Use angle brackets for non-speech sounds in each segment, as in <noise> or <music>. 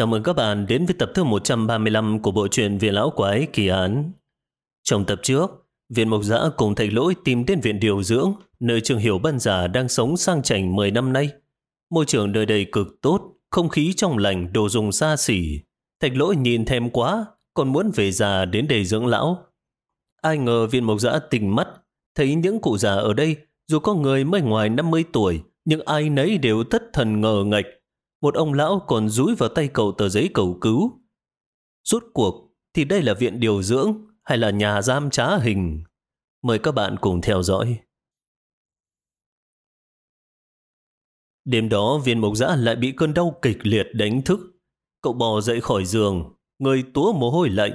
Chào mừng các bạn đến với tập thứ 135 của bộ truyện Viện Lão Quái Kỳ Án. Trong tập trước, Viện Mộc Giã cùng thạch lỗi tìm đến viện điều dưỡng, nơi trường hiểu bân giả đang sống sang chảnh 10 năm nay. Môi trường nơi đây cực tốt, không khí trong lành, đồ dùng xa xỉ. Thạch lỗi nhìn thèm quá, còn muốn về già đến để dưỡng lão. Ai ngờ Viện Mộc Giã tỉnh mắt, thấy những cụ già ở đây, dù có người mới ngoài 50 tuổi, nhưng ai nấy đều thất thần ngờ ngạch, một ông lão còn rúi vào tay cậu tờ giấy cầu cứu. Rốt cuộc thì đây là viện điều dưỡng hay là nhà giam trá hình? Mời các bạn cùng theo dõi. Đêm đó viên mộc giã lại bị cơn đau kịch liệt đánh thức. Cậu bò dậy khỏi giường, người túa mồ hôi lạnh.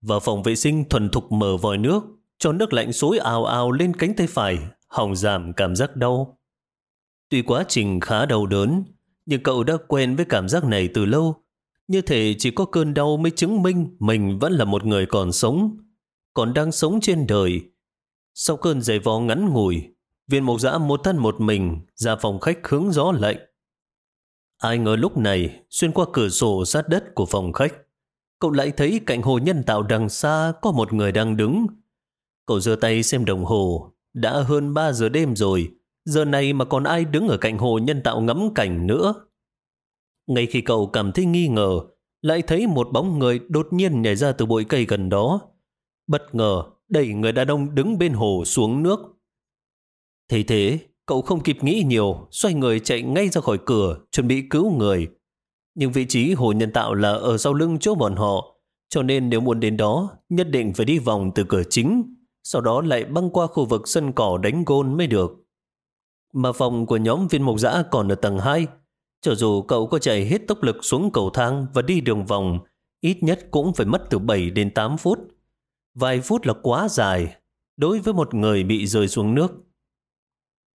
Vào phòng vệ sinh thuần thục mở vòi nước, cho nước lạnh xối ào ào lên cánh tay phải, hòng giảm cảm giác đau. Tuy quá trình khá đau đớn, nhưng cậu đã quen với cảm giác này từ lâu. Như thể chỉ có cơn đau mới chứng minh mình vẫn là một người còn sống, còn đang sống trên đời. Sau cơn giày vò ngắn ngủi, viên mộc giã một thân một mình ra phòng khách hướng gió lạnh. Ai ngờ lúc này, xuyên qua cửa sổ sát đất của phòng khách, cậu lại thấy cạnh hồ nhân tạo đằng xa có một người đang đứng. Cậu giơ tay xem đồng hồ, đã hơn 3 giờ đêm rồi, Giờ này mà còn ai đứng ở cạnh hồ nhân tạo ngắm cảnh nữa. Ngay khi cậu cảm thấy nghi ngờ, lại thấy một bóng người đột nhiên nhảy ra từ bụi cây gần đó. Bất ngờ, đẩy người đàn ông đứng bên hồ xuống nước. Thế thế, cậu không kịp nghĩ nhiều, xoay người chạy ngay ra khỏi cửa, chuẩn bị cứu người. Nhưng vị trí hồ nhân tạo là ở sau lưng chỗ bọn họ, cho nên nếu muốn đến đó, nhất định phải đi vòng từ cửa chính, sau đó lại băng qua khu vực sân cỏ đánh gôn mới được. Mà phòng của nhóm viên mộc dã còn ở tầng 2. Cho dù cậu có chạy hết tốc lực xuống cầu thang và đi đường vòng, ít nhất cũng phải mất từ 7 đến 8 phút. Vài phút là quá dài đối với một người bị rơi xuống nước.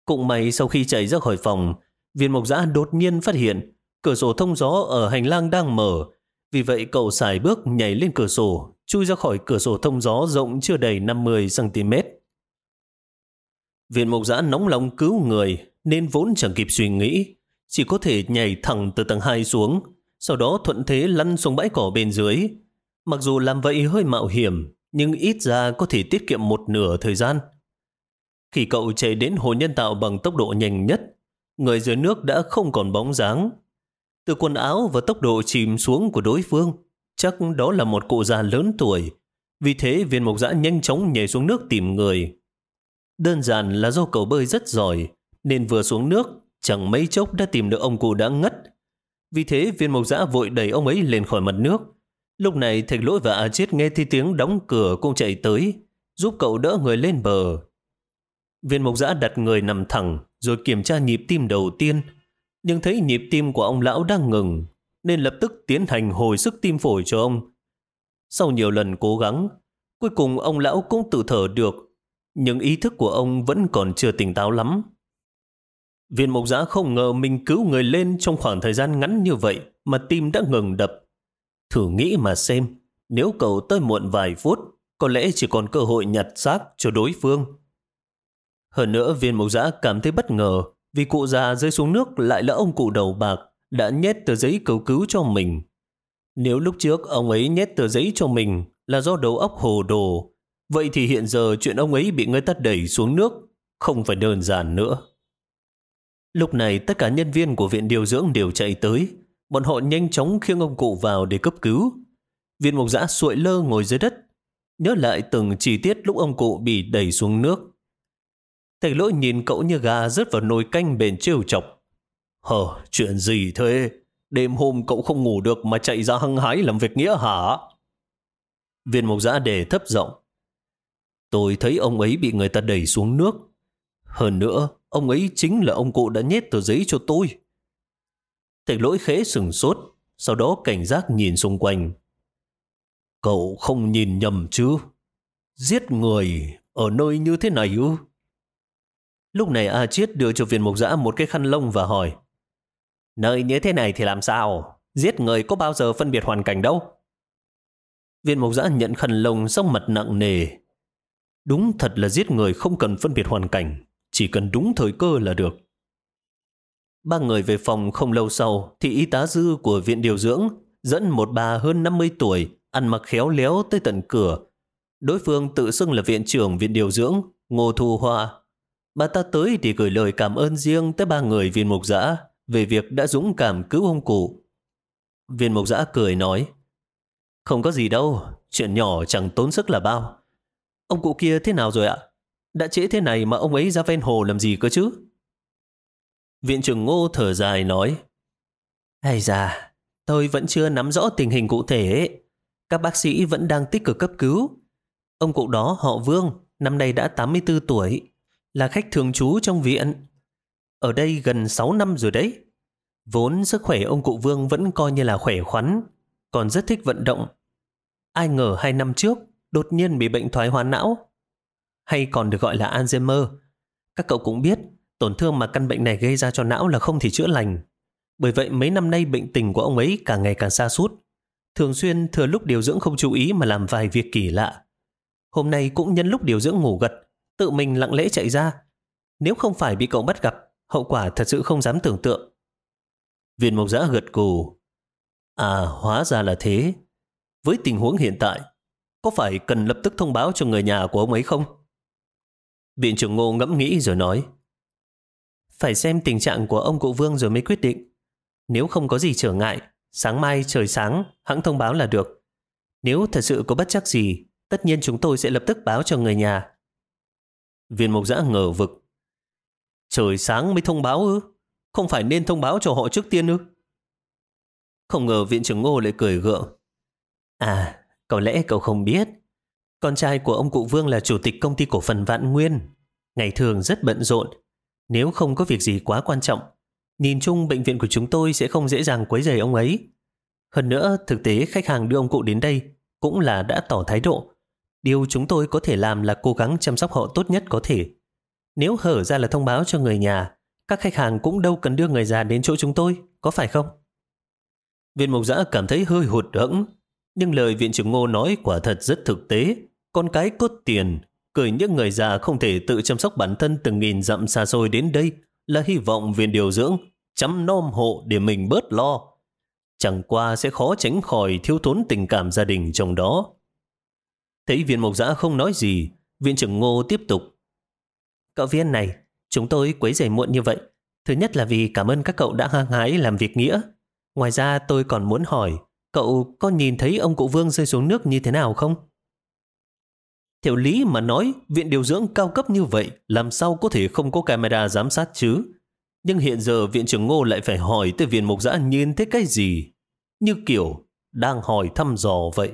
Cũng may sau khi chạy ra khỏi phòng, viên mộc dã đột nhiên phát hiện cửa sổ thông gió ở hành lang đang mở. Vì vậy cậu xài bước nhảy lên cửa sổ, chui ra khỏi cửa sổ thông gió rộng chưa đầy 50cm. Viện mộc giã nóng lòng cứu người nên vốn chẳng kịp suy nghĩ, chỉ có thể nhảy thẳng từ tầng 2 xuống, sau đó thuận thế lăn xuống bãi cỏ bên dưới. Mặc dù làm vậy hơi mạo hiểm, nhưng ít ra có thể tiết kiệm một nửa thời gian. Khi cậu chạy đến hồ nhân tạo bằng tốc độ nhanh nhất, người dưới nước đã không còn bóng dáng. Từ quần áo và tốc độ chìm xuống của đối phương, chắc đó là một cụ già lớn tuổi. Vì thế viên mộc giã nhanh chóng nhảy xuống nước tìm người. Đơn giản là do cậu bơi rất giỏi, nên vừa xuống nước, chẳng mấy chốc đã tìm được ông cụ đã ngất. Vì thế viên mộc giã vội đẩy ông ấy lên khỏi mặt nước. Lúc này thạch lỗi và A Chết nghe thấy tiếng đóng cửa cũng chạy tới, giúp cậu đỡ người lên bờ. Viên mộc giã đặt người nằm thẳng, rồi kiểm tra nhịp tim đầu tiên, nhưng thấy nhịp tim của ông lão đang ngừng, nên lập tức tiến hành hồi sức tim phổi cho ông. Sau nhiều lần cố gắng, cuối cùng ông lão cũng tự thở được nhưng ý thức của ông vẫn còn chưa tỉnh táo lắm. Viên mộc giã không ngờ mình cứu người lên trong khoảng thời gian ngắn như vậy mà tim đã ngừng đập. Thử nghĩ mà xem, nếu cậu tới muộn vài phút, có lẽ chỉ còn cơ hội nhặt xác cho đối phương. Hơn nữa viên mộc giã cảm thấy bất ngờ vì cụ già rơi xuống nước lại là ông cụ đầu bạc đã nhét tờ giấy cầu cứu cho mình. Nếu lúc trước ông ấy nhét tờ giấy cho mình là do đầu óc hồ đồ Vậy thì hiện giờ chuyện ông ấy bị người ta đẩy xuống nước không phải đơn giản nữa. Lúc này tất cả nhân viên của viện điều dưỡng đều chạy tới. Bọn họ nhanh chóng khiêng ông cụ vào để cấp cứu. Viên mục giã suội lơ ngồi dưới đất. Nhớ lại từng chi tiết lúc ông cụ bị đẩy xuống nước. Thầy lỗi nhìn cậu như gà rớt vào nồi canh bền trêu chọc. Hờ, chuyện gì thế? Đêm hôm cậu không ngủ được mà chạy ra hăng hái làm việc nghĩa hả? Viên mục giã đề thấp giọng. Tôi thấy ông ấy bị người ta đẩy xuống nước. Hơn nữa, ông ấy chính là ông cụ đã nhét tờ giấy cho tôi. Thạch lỗi khẽ sừng sốt, sau đó cảnh giác nhìn xung quanh. Cậu không nhìn nhầm chứ? Giết người ở nơi như thế này ư? Lúc này A Chiết đưa cho viên mục giã một cái khăn lông và hỏi Nơi như thế này thì làm sao? Giết người có bao giờ phân biệt hoàn cảnh đâu? Viên mục giã nhận khăn lông xong mặt nặng nề, Đúng thật là giết người không cần phân biệt hoàn cảnh, chỉ cần đúng thời cơ là được. Ba người về phòng không lâu sau thì y tá dư của viện điều dưỡng dẫn một bà hơn 50 tuổi, ăn mặc khéo léo tới tận cửa. Đối phương tự xưng là viện trưởng viện điều dưỡng, Ngô Thu Hoa. Bà ta tới thì gửi lời cảm ơn riêng tới ba người viên mục giã về việc đã dũng cảm cứu ông cụ. Viên mục giã cười nói, không có gì đâu, chuyện nhỏ chẳng tốn sức là bao. Ông cụ kia thế nào rồi ạ? Đã trễ thế này mà ông ấy ra ven hồ làm gì cơ chứ? Viện trưởng Ngô thở dài nói, Hay da, tôi vẫn chưa nắm rõ tình hình cụ thể. Các bác sĩ vẫn đang tích cực cấp cứu. Ông cụ đó họ Vương, năm nay đã 84 tuổi, là khách thường trú trong viện. Ở đây gần 6 năm rồi đấy. Vốn sức khỏe ông cụ Vương vẫn coi như là khỏe khoắn, còn rất thích vận động. Ai ngờ hai năm trước, đột nhiên bị bệnh thoái hóa não, hay còn được gọi là Alzheimer. Các cậu cũng biết, tổn thương mà căn bệnh này gây ra cho não là không thể chữa lành. Bởi vậy mấy năm nay bệnh tình của ông ấy càng ngày càng xa sút Thường xuyên thừa lúc điều dưỡng không chú ý mà làm vài việc kỳ lạ. Hôm nay cũng nhân lúc điều dưỡng ngủ gật, tự mình lặng lẽ chạy ra. Nếu không phải bị cậu bắt gặp, hậu quả thật sự không dám tưởng tượng. Viên mộc giã gật cù. À, hóa ra là thế. Với tình huống hiện tại, có phải cần lập tức thông báo cho người nhà của ông ấy không? Viện trưởng Ngô ngẫm nghĩ rồi nói. Phải xem tình trạng của ông cụ Vương rồi mới quyết định. Nếu không có gì trở ngại, sáng mai trời sáng, hãng thông báo là được. Nếu thật sự có bất chắc gì, tất nhiên chúng tôi sẽ lập tức báo cho người nhà. Viên mục giã ngờ vực. Trời sáng mới thông báo ư? Không phải nên thông báo cho họ trước tiên ư? Không ngờ viện trưởng Ngô lại cười gượng. À, có lẽ cậu không biết. Con trai của ông cụ Vương là chủ tịch công ty cổ phần Vạn Nguyên. Ngày thường rất bận rộn. Nếu không có việc gì quá quan trọng, nhìn chung bệnh viện của chúng tôi sẽ không dễ dàng quấy rầy ông ấy. Hơn nữa, thực tế khách hàng đưa ông cụ đến đây cũng là đã tỏ thái độ. Điều chúng tôi có thể làm là cố gắng chăm sóc họ tốt nhất có thể. Nếu hở ra là thông báo cho người nhà, các khách hàng cũng đâu cần đưa người già đến chỗ chúng tôi, có phải không? Viên mục giã cảm thấy hơi hụt hẫng, nhưng lời viện trưởng ngô nói quả thật rất thực tế. Con cái cốt tiền, cười những người già không thể tự chăm sóc bản thân từng nghìn dặm xa xôi đến đây là hy vọng viện điều dưỡng chăm nom hộ để mình bớt lo. Chẳng qua sẽ khó tránh khỏi thiếu thốn tình cảm gia đình trong đó. Thấy viện mộc giã không nói gì, viện trưởng ngô tiếp tục. Cậu viên này, chúng tôi quấy rầy muộn như vậy. Thứ nhất là vì cảm ơn các cậu đã hăng hái làm việc nghĩa. Ngoài ra tôi còn muốn hỏi, cậu có nhìn thấy ông cụ Vương rơi xuống nước như thế nào không? Theo lý mà nói, viện điều dưỡng cao cấp như vậy làm sao có thể không có camera giám sát chứ? Nhưng hiện giờ viện trưởng Ngô lại phải hỏi tới viện mục giã nhìn thấy cái gì? Như kiểu đang hỏi thăm dò vậy.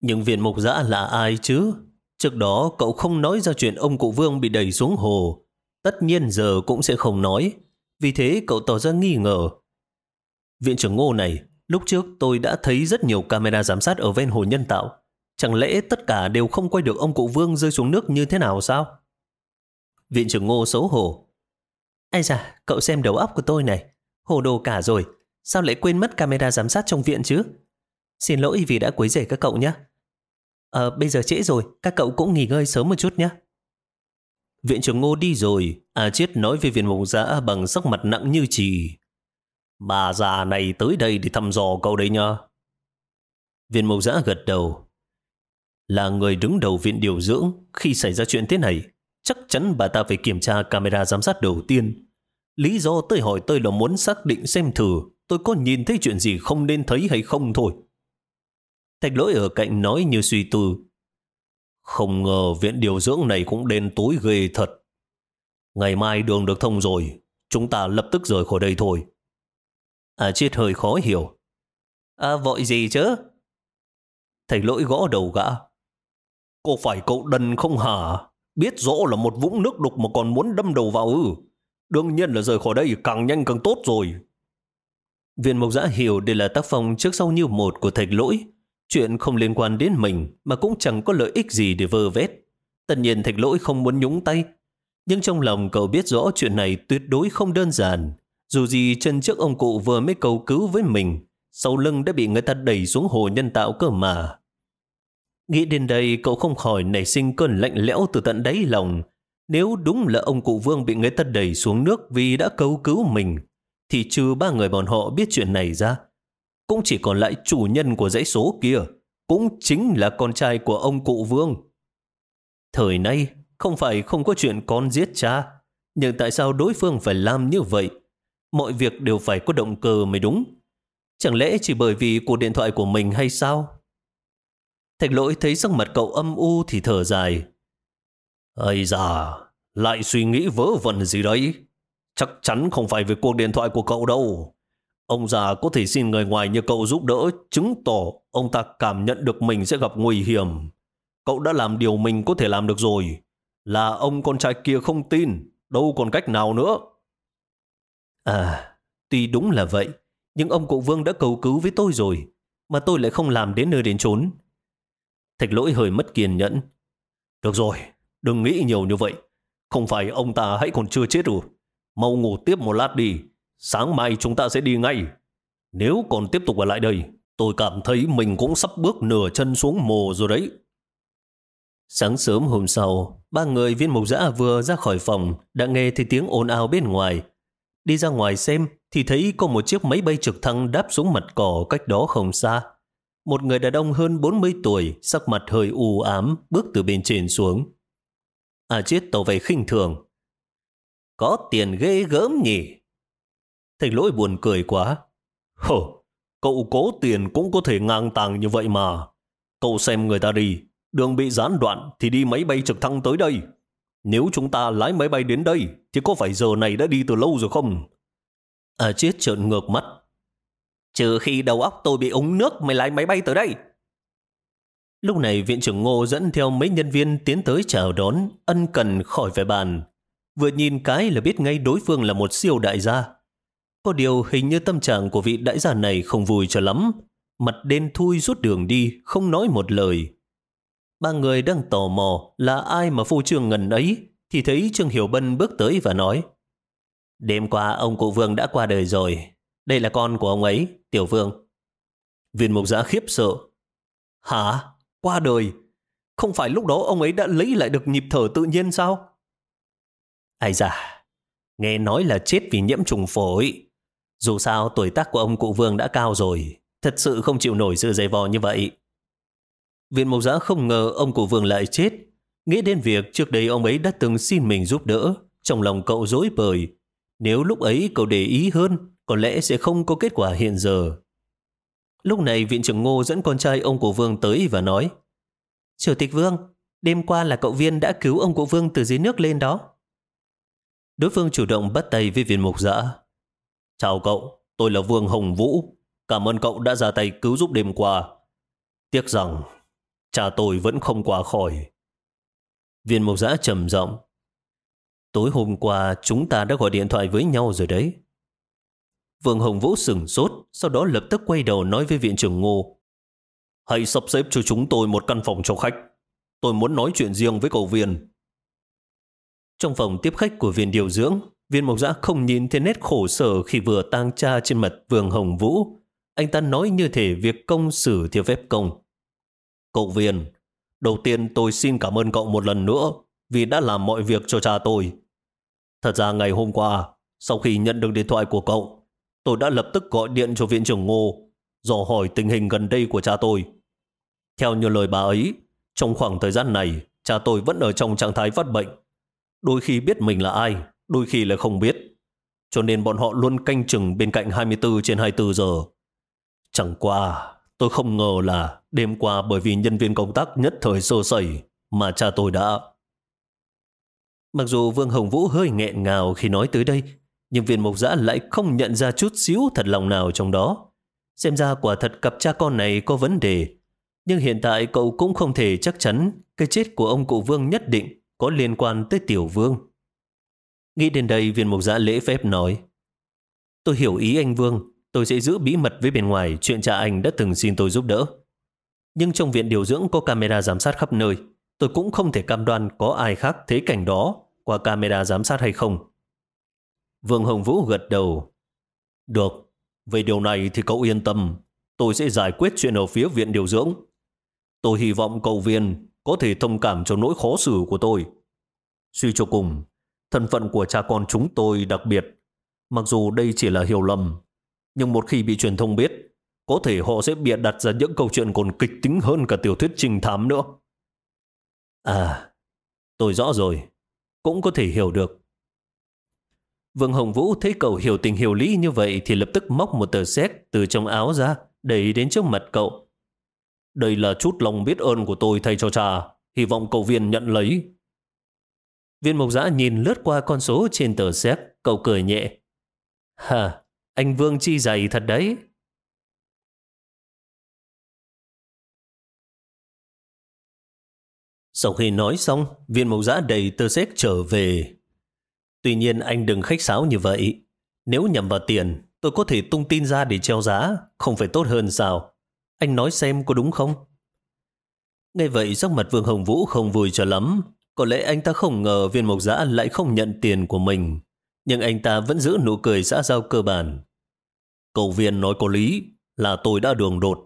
Nhưng viện mục giã là ai chứ? Trước đó cậu không nói ra chuyện ông cụ Vương bị đẩy xuống hồ. Tất nhiên giờ cũng sẽ không nói. Vì thế cậu tỏ ra nghi ngờ. Viện trưởng Ngô này, lúc trước tôi đã thấy rất nhiều camera giám sát ở ven hồ nhân tạo. Chẳng lẽ tất cả đều không quay được ông cụ Vương rơi xuống nước như thế nào sao? Viện trưởng Ngô xấu hổ. Ây da, cậu xem đầu óc của tôi này. Hồ đồ cả rồi. Sao lại quên mất camera giám sát trong viện chứ? Xin lỗi vì đã quấy rầy các cậu nhé. Ờ, bây giờ trễ rồi, các cậu cũng nghỉ ngơi sớm một chút nhé. Viện trưởng Ngô đi rồi, A Chiết nói với viên mục giã bằng sắc mặt nặng như trì. Bà già này tới đây để thăm dò cậu đấy nha. Viên mục giã gật đầu. Là người đứng đầu viện điều dưỡng, khi xảy ra chuyện thế này, chắc chắn bà ta phải kiểm tra camera giám sát đầu tiên. Lý do tôi hỏi tôi là muốn xác định xem thử tôi có nhìn thấy chuyện gì không nên thấy hay không thôi. Thạch lỗi ở cạnh nói như suy tư. Không ngờ viện điều dưỡng này cũng đen tối ghê thật. Ngày mai đường được thông rồi, chúng ta lập tức rời khỏi đây thôi. À chết hơi khó hiểu. À vội gì chứ? Thầy lỗi gõ đầu gã. Có phải cậu đần không hả? Biết rõ là một vũng nước đục mà còn muốn đâm đầu vào ư. Đương nhiên là rời khỏi đây càng nhanh càng tốt rồi. Viên mộc giã hiểu đây là tác phong trước sau như một của thạch lỗi. Chuyện không liên quan đến mình mà cũng chẳng có lợi ích gì để vơ vét. Tất nhiên thạch lỗi không muốn nhúng tay. Nhưng trong lòng cậu biết rõ chuyện này tuyệt đối không đơn giản. Dù gì chân trước ông cụ vừa mới cầu cứu với mình, sau lưng đã bị người ta đẩy xuống hồ nhân tạo cơ mà. Nghĩ đến đây cậu không khỏi nảy sinh cơn lạnh lẽo từ tận đáy lòng. Nếu đúng là ông cụ Vương bị người ta đẩy xuống nước vì đã cầu cứu mình, thì trừ ba người bọn họ biết chuyện này ra, cũng chỉ còn lại chủ nhân của dãy số kia, cũng chính là con trai của ông cụ Vương. Thời nay, không phải không có chuyện con giết cha, nhưng tại sao đối phương phải làm như vậy? Mọi việc đều phải có động cơ mới đúng. Chẳng lẽ chỉ bởi vì cuộc điện thoại của mình hay sao? Thạch lỗi thấy sắc mặt cậu âm u thì thở dài. Ây da, lại suy nghĩ vớ vẩn gì đấy. Chắc chắn không phải về cuộc điện thoại của cậu đâu. Ông già có thể xin người ngoài như cậu giúp đỡ, chứng tỏ ông ta cảm nhận được mình sẽ gặp nguy hiểm. Cậu đã làm điều mình có thể làm được rồi. Là ông con trai kia không tin, đâu còn cách nào nữa. À, tuy đúng là vậy, nhưng ông cụ Vương đã cầu cứu với tôi rồi, mà tôi lại không làm đến nơi đến chốn. Thạch lỗi hơi mất kiên nhẫn. Được rồi, đừng nghĩ nhiều như vậy. Không phải ông ta hãy còn chưa chết rồi. Mau ngủ tiếp một lát đi. Sáng mai chúng ta sẽ đi ngay. Nếu còn tiếp tục ở lại đây, tôi cảm thấy mình cũng sắp bước nửa chân xuống mồ rồi đấy. Sáng sớm hôm sau, ba người viên mục giã vừa ra khỏi phòng đã nghe thấy tiếng ồn ào bên ngoài. Đi ra ngoài xem thì thấy có một chiếc máy bay trực thăng đáp xuống mặt cỏ cách đó không xa. Một người đàn ông hơn 40 tuổi, sắc mặt hơi u ám, bước từ bên trên xuống. À chết tàu về khinh thường. Có tiền ghê gớm nhỉ? Thành lỗi buồn cười quá. Hờ, cậu cố tiền cũng có thể ngang tàng như vậy mà. Cậu xem người ta đi, đường bị gián đoạn thì đi máy bay trực thăng tới đây. Nếu chúng ta lái máy bay đến đây, thì có phải giờ này đã đi từ lâu rồi không? À chết trợn ngược mắt. Trừ khi đầu óc tôi bị ống nước mới lái máy bay tới đây. Lúc này viện trưởng Ngô dẫn theo mấy nhân viên tiến tới chào đón, ân cần khỏi về bàn. Vừa nhìn cái là biết ngay đối phương là một siêu đại gia. Có điều hình như tâm trạng của vị đại gia này không vui cho lắm. Mặt đen thui rút đường đi, không nói một lời. Ba người đang tò mò là ai mà phu trương ngần ấy, thì thấy Trương Hiểu Bân bước tới và nói Đêm qua ông cụ Vương đã qua đời rồi. Đây là con của ông ấy, Tiểu Vương. Viên mục giã khiếp sợ. Hả? Qua đời? Không phải lúc đó ông ấy đã lấy lại được nhịp thở tự nhiên sao? Ai da, nghe nói là chết vì nhiễm trùng phổi. Dù sao tuổi tác của ông cụ Vương đã cao rồi, thật sự không chịu nổi sự dày vò như vậy. Viện mộc giã không ngờ ông cụ Vương lại chết. Nghĩ đến việc trước đây ông ấy đã từng xin mình giúp đỡ, trong lòng cậu dối bời. Nếu lúc ấy cậu để ý hơn, có lẽ sẽ không có kết quả hiện giờ. Lúc này viện trưởng Ngô dẫn con trai ông cụ Vương tới và nói Chủ tịch Vương, đêm qua là cậu Viên đã cứu ông cụ Vương từ dưới nước lên đó. Đối phương chủ động bắt tay với viện mục giã. Chào cậu, tôi là Vương Hồng Vũ. Cảm ơn cậu đã ra tay cứu giúp đêm qua. Tiếc rằng cha tôi vẫn không qua khỏi. Viên Mộc giã trầm giọng. Tối hôm qua chúng ta đã gọi điện thoại với nhau rồi đấy. Vương Hồng Vũ sừng sốt, sau đó lập tức quay đầu nói với viện trưởng Ngô. Hãy sắp xếp cho chúng tôi một căn phòng cho khách. Tôi muốn nói chuyện riêng với cậu Viên. Trong phòng tiếp khách của viên điều dưỡng, viên mộc giã không nhìn thấy nét khổ sở khi vừa tang cha trên mặt Vương Hồng Vũ. Anh ta nói như thể việc công xử theo phép công. Cậu Viên, đầu tiên tôi xin cảm ơn cậu một lần nữa vì đã làm mọi việc cho cha tôi. Thật ra ngày hôm qua, sau khi nhận được điện thoại của cậu, tôi đã lập tức gọi điện cho viện trưởng Ngô, dò hỏi tình hình gần đây của cha tôi. Theo như lời bà ấy, trong khoảng thời gian này, cha tôi vẫn ở trong trạng thái phát bệnh. Đôi khi biết mình là ai, đôi khi là không biết. Cho nên bọn họ luôn canh chừng bên cạnh 24 trên 24 giờ. Chẳng qua, tôi không ngờ là đêm qua bởi vì nhân viên công tác nhất thời sơ sẩy mà cha tôi đã... Mặc dù Vương Hồng Vũ hơi nghẹn ngào khi nói tới đây, nhưng viên mộc giã lại không nhận ra chút xíu thật lòng nào trong đó. Xem ra quả thật cặp cha con này có vấn đề. Nhưng hiện tại cậu cũng không thể chắc chắn cái chết của ông cụ Vương nhất định có liên quan tới Tiểu Vương. Nghĩ đến đây viên mục giã lễ phép nói Tôi hiểu ý anh Vương, tôi sẽ giữ bí mật với bên ngoài chuyện cha anh đã từng xin tôi giúp đỡ. Nhưng trong viện điều dưỡng có camera giám sát khắp nơi, tôi cũng không thể cam đoan có ai khác thấy cảnh đó qua camera giám sát hay không. Vương Hồng Vũ gật đầu. Được, về điều này thì cậu yên tâm. Tôi sẽ giải quyết chuyện ở phía viện điều dưỡng. Tôi hy vọng cậu viên có thể thông cảm cho nỗi khó xử của tôi. Suy cho cùng, thân phận của cha con chúng tôi đặc biệt. Mặc dù đây chỉ là hiểu lầm, nhưng một khi bị truyền thông biết, có thể họ sẽ bịa đặt ra những câu chuyện còn kịch tính hơn cả tiểu thuyết trình thám nữa. À, tôi rõ rồi, cũng có thể hiểu được. Vương Hồng Vũ thấy cậu hiểu tình hiểu lý như vậy thì lập tức móc một tờ séc từ trong áo ra, đẩy đến trước mặt cậu. Đây là chút lòng biết ơn của tôi thay cho cha, hy vọng cậu viên nhận lấy. Viên mộc giã nhìn lướt qua con số trên tờ xếp, cậu cười nhẹ. Hà, anh Vương chi dày thật đấy. Sau khi nói xong, viên mộc giã đầy tờ xếp trở về. Tuy nhiên anh đừng khách sáo như vậy. Nếu nhầm vào tiền, tôi có thể tung tin ra để treo giá, không phải tốt hơn sao? Anh nói xem có đúng không? Ngay vậy sắc mặt Vương Hồng Vũ không vui cho lắm. Có lẽ anh ta không ngờ viên mộc giã lại không nhận tiền của mình. Nhưng anh ta vẫn giữ nụ cười xã giao cơ bản. Cầu viên nói có lý là tôi đã đường đột.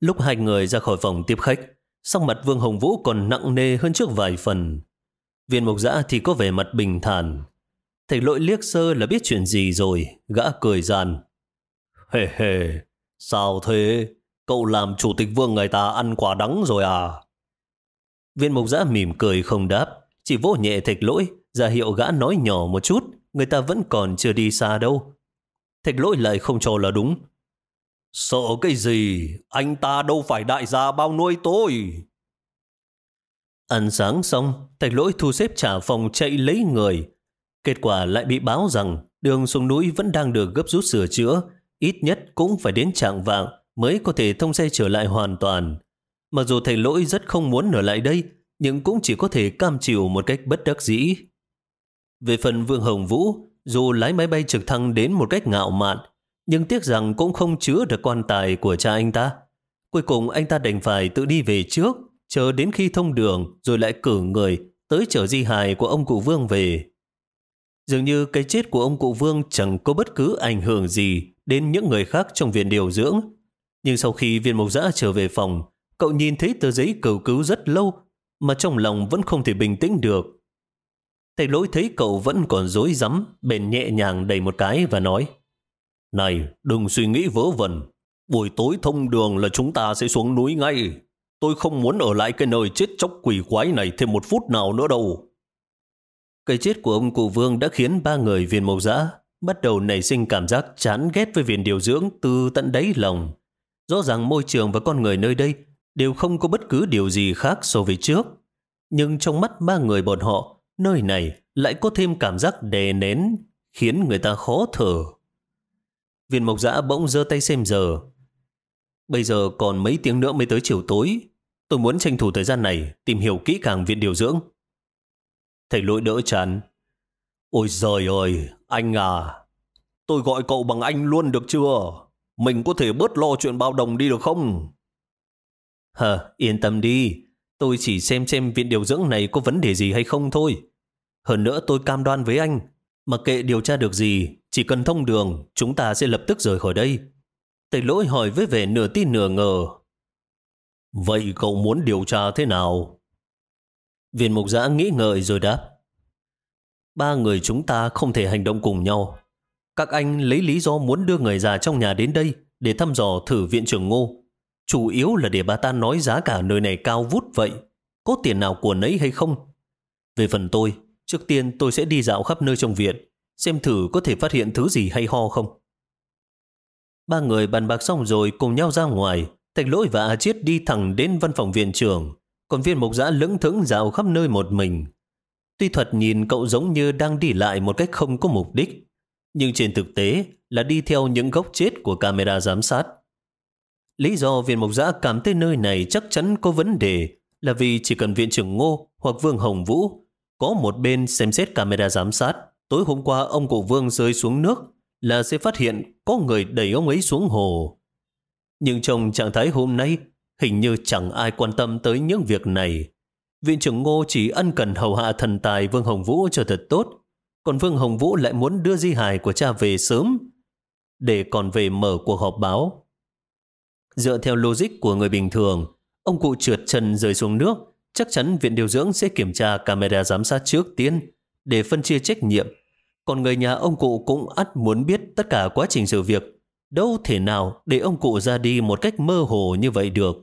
Lúc hai người ra khỏi phòng tiếp khách, sắc mặt Vương Hồng Vũ còn nặng nề hơn trước vài phần. Viên mộc giã thì có vẻ mặt bình thản. Thầy lỗi liếc sơ là biết chuyện gì rồi, gã cười giàn. Hề hề, sao thế? Cậu làm chủ tịch vương người ta ăn quả đắng rồi à? Viên mộc giã mỉm cười không đáp, chỉ vỗ nhẹ thạch lỗi, ra hiệu gã nói nhỏ một chút, người ta vẫn còn chưa đi xa đâu. Thạch lỗi lại không cho là đúng. Sợ cái gì? Anh ta đâu phải đại gia bao nuôi tôi. Ăn sáng xong, thạch lỗi thu xếp trả phòng chạy lấy người. Kết quả lại bị báo rằng đường xuống núi vẫn đang được gấp rút sửa chữa, ít nhất cũng phải đến trạng vạng mới có thể thông xe trở lại hoàn toàn. Mặc dù thầy lỗi rất không muốn ở lại đây, nhưng cũng chỉ có thể cam chịu một cách bất đắc dĩ. Về phần Vương Hồng Vũ, dù lái máy bay trực thăng đến một cách ngạo mạn, nhưng tiếc rằng cũng không chứa được quan tài của cha anh ta. Cuối cùng anh ta đành phải tự đi về trước, chờ đến khi thông đường rồi lại cử người tới chở di hài của ông cụ Vương về. Dường như cái chết của ông cụ Vương chẳng có bất cứ ảnh hưởng gì đến những người khác trong viện điều dưỡng. Nhưng sau khi viên mộc giã trở về phòng, cậu nhìn thấy tờ giấy cầu cứu rất lâu mà trong lòng vẫn không thể bình tĩnh được. Thầy lỗi thấy cậu vẫn còn dối rắm bền nhẹ nhàng đầy một cái và nói Này, đừng suy nghĩ vớ vẩn. Buổi tối thông đường là chúng ta sẽ xuống núi ngay. Tôi không muốn ở lại cái nơi chết chóc quỷ quái này thêm một phút nào nữa đâu. Cái chết của ông cụ Vương đã khiến ba người viên mộc giã bắt đầu nảy sinh cảm giác chán ghét với viện điều dưỡng từ tận đáy lòng. Rõ ràng môi trường và con người nơi đây đều không có bất cứ điều gì khác so với trước. Nhưng trong mắt ba người bọn họ, nơi này lại có thêm cảm giác đè nén, khiến người ta khó thở. Viên mộc giã bỗng giơ tay xem giờ. Bây giờ còn mấy tiếng nữa mới tới chiều tối. Tôi muốn tranh thủ thời gian này tìm hiểu kỹ càng viện điều dưỡng. Thầy lỗi đỡ chán. Ôi giời ơi, anh à, tôi gọi cậu bằng anh luôn được chưa? Mình có thể bớt lo chuyện bao đồng đi được không? Hờ, yên tâm đi. Tôi chỉ xem xem viện điều dưỡng này có vấn đề gì hay không thôi. Hơn nữa tôi cam đoan với anh, mặc kệ điều tra được gì, chỉ cần thông đường, chúng ta sẽ lập tức rời khỏi đây. Tây lỗi hỏi với vẻ nửa tin nửa ngờ. Vậy cậu muốn điều tra thế nào? Viên mục giã nghĩ ngợi rồi đáp. Ba người chúng ta không thể hành động cùng nhau. Các anh lấy lý do muốn đưa người già trong nhà đến đây để thăm dò thử viện trưởng ngô. Chủ yếu là để bà ta nói giá cả nơi này cao vút vậy. Có tiền nào của nấy hay không? Về phần tôi, trước tiên tôi sẽ đi dạo khắp nơi trong viện, xem thử có thể phát hiện thứ gì hay ho không. Ba người bàn bạc xong rồi cùng nhau ra ngoài, Thạch Lỗi và A Chiết đi thẳng đến văn phòng viện trưởng, còn viên mục giã lững thững dạo khắp nơi một mình. Tuy thuật nhìn cậu giống như đang đi lại một cách không có mục đích, nhưng trên thực tế là đi theo những góc chết của camera giám sát. Lý do viện mộc giã cảm thấy nơi này chắc chắn có vấn đề là vì chỉ cần viện trưởng Ngô hoặc Vương Hồng Vũ có một bên xem xét camera giám sát. Tối hôm qua ông cụ Vương rơi xuống nước là sẽ phát hiện có người đẩy ông ấy xuống hồ. Nhưng trong trạng thái hôm nay, hình như chẳng ai quan tâm tới những việc này. Viện trưởng Ngô chỉ ân cần hầu hạ thần tài Vương Hồng Vũ cho thật tốt, còn Vương Hồng Vũ lại muốn đưa di hài của cha về sớm, để còn về mở cuộc họp báo. Dựa theo logic của người bình thường, ông cụ trượt chân rơi xuống nước, chắc chắn viện điều dưỡng sẽ kiểm tra camera giám sát trước tiên để phân chia trách nhiệm. Còn người nhà ông cụ cũng ắt muốn biết tất cả quá trình sự việc. Đâu thể nào để ông cụ ra đi một cách mơ hồ như vậy được.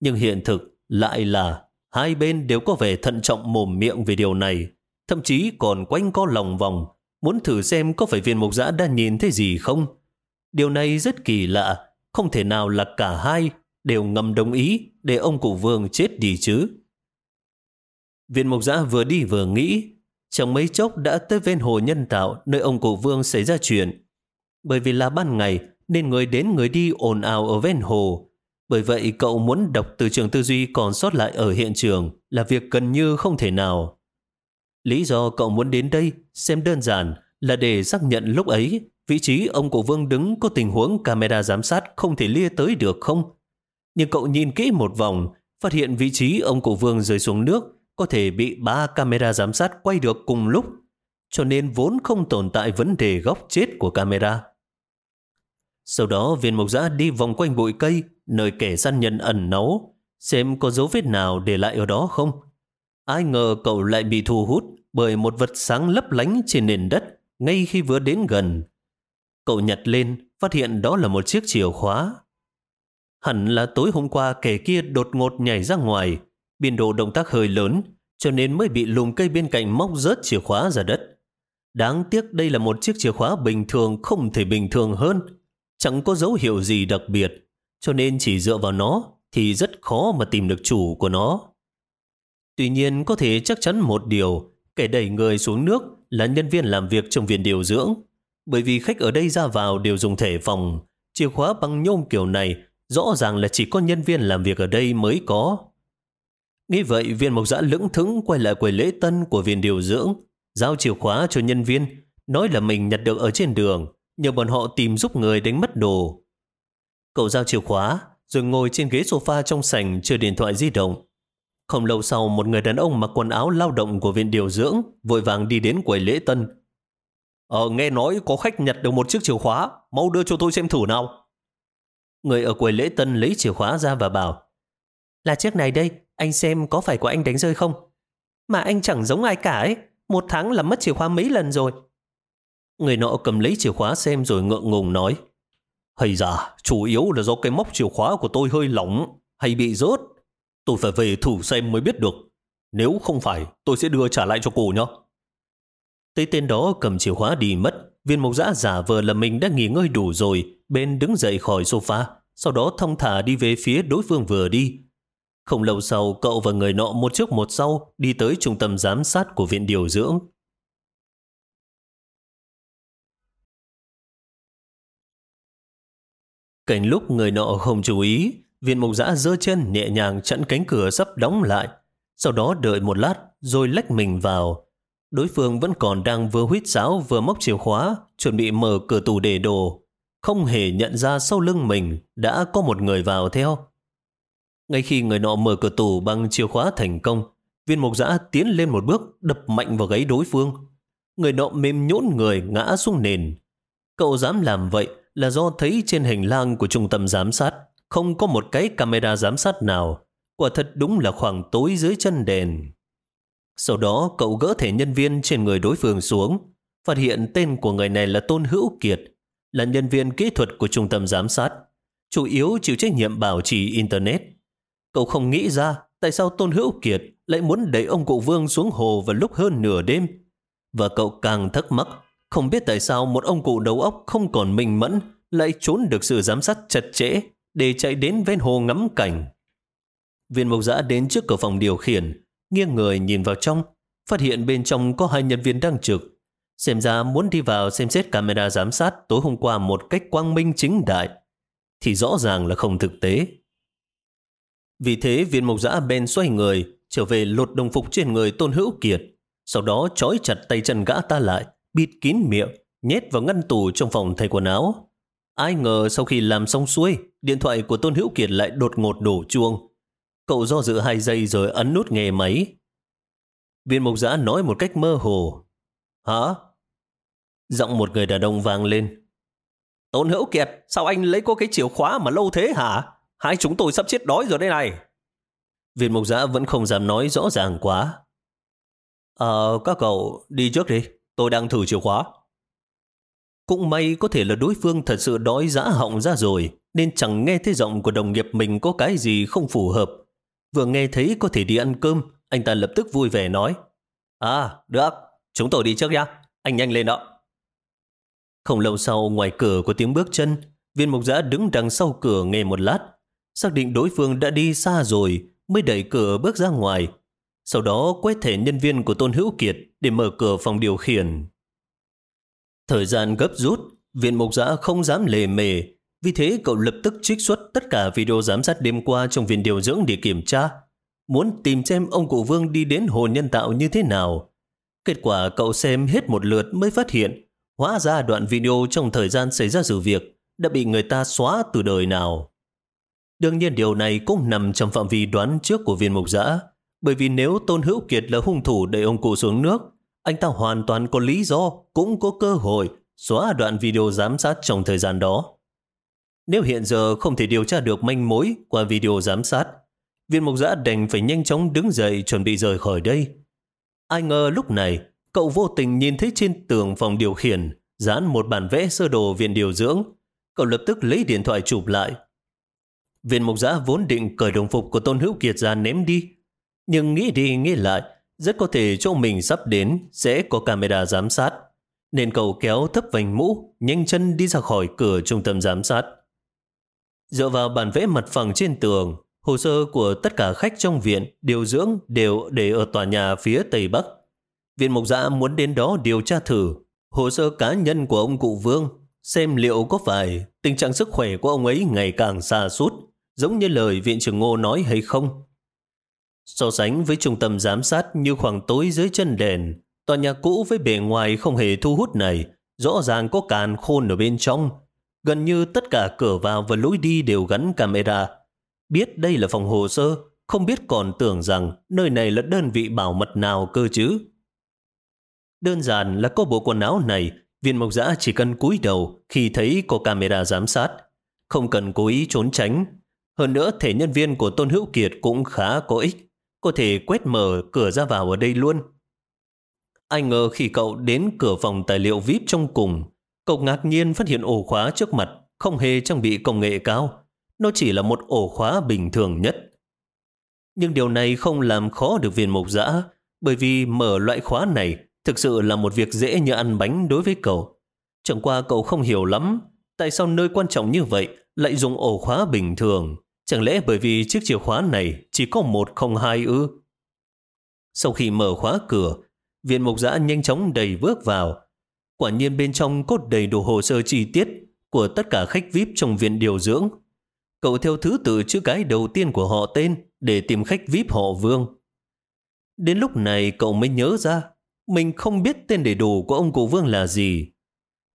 Nhưng hiện thực lại là hai bên đều có vẻ thận trọng mồm miệng về điều này, thậm chí còn quanh co lòng vòng, muốn thử xem có phải viên mục giã đã nhìn thấy gì không. Điều này rất kỳ lạ, không thể nào là cả hai đều ngầm đồng ý để ông cụ vương chết đi chứ. Viên mục giã vừa đi vừa nghĩ, chẳng mấy chốc đã tới ven hồ nhân tạo nơi ông cụ vương xảy ra chuyện. Bởi vì là ban ngày nên người đến người đi ồn ào ở ven hồ. Bởi vậy cậu muốn đọc từ trường tư duy còn sót lại ở hiện trường là việc gần như không thể nào. Lý do cậu muốn đến đây xem đơn giản là để xác nhận lúc ấy vị trí ông cụ vương đứng có tình huống camera giám sát không thể lia tới được không? Nhưng cậu nhìn kỹ một vòng, phát hiện vị trí ông cụ vương rơi xuống nước có thể bị ba camera giám sát quay được cùng lúc, cho nên vốn không tồn tại vấn đề góc chết của camera. Sau đó viên mộc giã đi vòng quanh bụi cây, nơi kẻ săn nhân ẩn náu, xem có dấu vết nào để lại ở đó không. Ai ngờ cậu lại bị thu hút bởi một vật sáng lấp lánh trên nền đất ngay khi vừa đến gần. Cậu nhặt lên, phát hiện đó là một chiếc chìa khóa. Hẳn là tối hôm qua kẻ kia đột ngột nhảy ra ngoài, biên độ động tác hơi lớn, cho nên mới bị lùm cây bên cạnh móc rớt chìa khóa ra đất. Đáng tiếc đây là một chiếc chìa khóa bình thường không thể bình thường hơn, chẳng có dấu hiệu gì đặc biệt, cho nên chỉ dựa vào nó thì rất khó mà tìm được chủ của nó. Tuy nhiên có thể chắc chắn một điều, kẻ đẩy người xuống nước là nhân viên làm việc trong viện điều dưỡng, bởi vì khách ở đây ra vào đều dùng thẻ phòng, chìa khóa bằng nhôm kiểu này rõ ràng là chỉ có nhân viên làm việc ở đây mới có. Nghĩ vậy, viên mộc giã lững thững quay lại quầy lễ tân của viện điều dưỡng, giao chìa khóa cho nhân viên, nói là mình nhặt được ở trên đường, nhờ bọn họ tìm giúp người đánh mất đồ. Cậu giao chìa khóa, rồi ngồi trên ghế sofa trong sảnh chơi điện thoại di động. Không lâu sau, một người đàn ông mặc quần áo lao động của viện điều dưỡng vội vàng đi đến quầy lễ tân. Ờ, nghe nói có khách nhặt được một chiếc chìa khóa, mau đưa cho tôi xem thử nào. Người ở quầy lễ tân lấy chìa khóa ra và bảo Là chiếc này đây, anh xem có phải của anh đánh rơi không? Mà anh chẳng giống ai cả ấy, một tháng là mất chìa khóa mấy lần rồi. Người nọ cầm lấy chìa khóa xem rồi ngượng ngùng nói Hay da, chủ yếu là do cái móc chìa khóa của tôi hơi lỏng hay bị rớt. Tôi phải về thử xem mới biết được. Nếu không phải, tôi sẽ đưa trả lại cho cô nhé. Tới tên đó cầm chìa khóa đi mất. Viên mộc giã giả vờ là mình đã nghỉ ngơi đủ rồi. Bên đứng dậy khỏi sofa. Sau đó thông thả đi về phía đối phương vừa đi. Không lâu sau, cậu và người nọ một trước một sau đi tới trung tâm giám sát của viện điều dưỡng. Cảnh lúc người nọ không chú ý, viện mục giã giơ chân nhẹ nhàng chặn cánh cửa sắp đóng lại. Sau đó đợi một lát rồi lách mình vào. Đối phương vẫn còn đang vừa huýt sáo vừa móc chìa khóa, chuẩn bị mở cửa tủ để đồ. Không hề nhận ra sau lưng mình đã có một người vào theo. Ngay khi người nọ mở cửa tủ bằng chìa khóa thành công, viên mục giã tiến lên một bước đập mạnh vào gáy đối phương. Người nọ mềm nhũn người ngã xuống nền. Cậu dám làm vậy là do thấy trên hành lang của trung tâm giám sát không có một cái camera giám sát nào. Quả thật đúng là khoảng tối dưới chân đèn. Sau đó cậu gỡ thẻ nhân viên trên người đối phương xuống, phát hiện tên của người này là Tôn Hữu Kiệt, là nhân viên kỹ thuật của trung tâm giám sát, chủ yếu chịu trách nhiệm bảo trì Internet. Cậu không nghĩ ra tại sao Tôn Hữu Kiệt lại muốn đẩy ông cụ Vương xuống hồ vào lúc hơn nửa đêm. Và cậu càng thắc mắc, không biết tại sao một ông cụ đầu óc không còn minh mẫn lại trốn được sự giám sát chặt chẽ để chạy đến ven hồ ngắm cảnh. Viên mộc giã đến trước cửa phòng điều khiển, nghiêng người nhìn vào trong, phát hiện bên trong có hai nhân viên đang trực. Xem ra muốn đi vào xem xét camera giám sát tối hôm qua một cách quang minh chính đại, thì rõ ràng là không thực tế. Vì thế viên mộc giã bên xoay người, trở về lột đồng phục trên người Tôn Hữu Kiệt, sau đó trói chặt tay chân gã ta lại, bịt kín miệng, nhét vào ngăn tủ trong phòng thay quần áo. Ai ngờ sau khi làm xong xuôi, điện thoại của Tôn Hữu Kiệt lại đột ngột đổ chuông. Cậu do dự hai giây rồi ấn nút nghe máy. Viên mục giã nói một cách mơ hồ. Hả? Giọng một người đàn ông vang lên. Tôn Hữu Kiệt, sao anh lấy có cái chìa khóa mà lâu thế hả? Hai chúng tôi sắp chết đói rồi đây này. Viên mục giã vẫn không dám nói rõ ràng quá. Ờ, các cậu đi trước đi, tôi đang thử chìa khóa. Cũng may có thể là đối phương thật sự đói dã họng ra rồi, nên chẳng nghe thấy giọng của đồng nghiệp mình có cái gì không phù hợp. Vừa nghe thấy có thể đi ăn cơm, anh ta lập tức vui vẻ nói. À, được, chúng tôi đi trước nhá, anh nhanh lên đó. Không lâu sau, ngoài cửa có tiếng bước chân, viên mục giã đứng đằng sau cửa nghe một lát, xác định đối phương đã đi xa rồi, mới đẩy cửa bước ra ngoài. Sau đó quét thẻ nhân viên của Tôn Hữu Kiệt để mở cửa phòng điều khiển. Thời gian gấp rút, viện mục giã không dám lề mề, vì thế cậu lập tức trích xuất tất cả video giám sát đêm qua trong viện điều dưỡng để kiểm tra. Muốn tìm xem ông cụ Vương đi đến hồn nhân tạo như thế nào. Kết quả cậu xem hết một lượt mới phát hiện, hóa ra đoạn video trong thời gian xảy ra sự việc đã bị người ta xóa từ đời nào. Đương nhiên điều này cũng nằm trong phạm vi đoán trước của viên mục giã, bởi vì nếu Tôn Hữu Kiệt là hung thủ đẩy ông cụ xuống nước, anh ta hoàn toàn có lý do, cũng có cơ hội xóa đoạn video giám sát trong thời gian đó. Nếu hiện giờ không thể điều tra được manh mối qua video giám sát, viên mục giã đành phải nhanh chóng đứng dậy chuẩn bị rời khỏi đây. Ai ngờ lúc này, cậu vô tình nhìn thấy trên tường phòng điều khiển dán một bản vẽ sơ đồ viện điều dưỡng. Cậu lập tức lấy điện thoại chụp lại. Viên mục giã vốn định cởi đồng phục của Tôn Hữu Kiệt ra ném đi, nhưng nghĩ đi nghĩ lại, rất có thể chỗ mình sắp đến sẽ có camera giám sát. Nên cậu kéo thấp vành mũ, nhanh chân đi ra khỏi cửa trung tâm giám sát. Dựa vào bản vẽ mặt phẳng trên tường, hồ sơ của tất cả khách trong viện điều dưỡng đều để ở tòa nhà phía Tây Bắc. Viện Mộc Dạ muốn đến đó điều tra thử hồ sơ cá nhân của ông cụ Vương, xem liệu có phải tình trạng sức khỏe của ông ấy ngày càng xa sút giống như lời viện trưởng Ngô nói hay không. So sánh với trung tâm giám sát như khoảng tối dưới chân đèn, tòa nhà cũ với bề ngoài không hề thu hút này, rõ ràng có càn khôn ở bên trong. Gần như tất cả cửa vào và lối đi đều gắn camera. Biết đây là phòng hồ sơ, không biết còn tưởng rằng nơi này là đơn vị bảo mật nào cơ chứ. Đơn giản là có bộ quần áo này, viên mộc giã chỉ cần cúi đầu khi thấy có camera giám sát. Không cần cố ý trốn tránh. Hơn nữa, thể nhân viên của Tôn Hữu Kiệt cũng khá có ích có thể quét mở cửa ra vào ở đây luôn. Ai ngờ khi cậu đến cửa phòng tài liệu VIP trong cùng, cậu ngạc nhiên phát hiện ổ khóa trước mặt không hề trang bị công nghệ cao. Nó chỉ là một ổ khóa bình thường nhất. Nhưng điều này không làm khó được viên mục giã, bởi vì mở loại khóa này thực sự là một việc dễ như ăn bánh đối với cậu. Chẳng qua cậu không hiểu lắm, tại sao nơi quan trọng như vậy lại dùng ổ khóa bình thường. Chẳng lẽ bởi vì chiếc chìa khóa này chỉ có một không hai ư? Sau khi mở khóa cửa, viện mục giã nhanh chóng đầy bước vào. Quả nhiên bên trong có đầy đủ hồ sơ chi tiết của tất cả khách VIP trong viện điều dưỡng. Cậu theo thứ tự chữ cái đầu tiên của họ tên để tìm khách VIP họ Vương. Đến lúc này cậu mới nhớ ra mình không biết tên đầy đủ của ông cụ Vương là gì.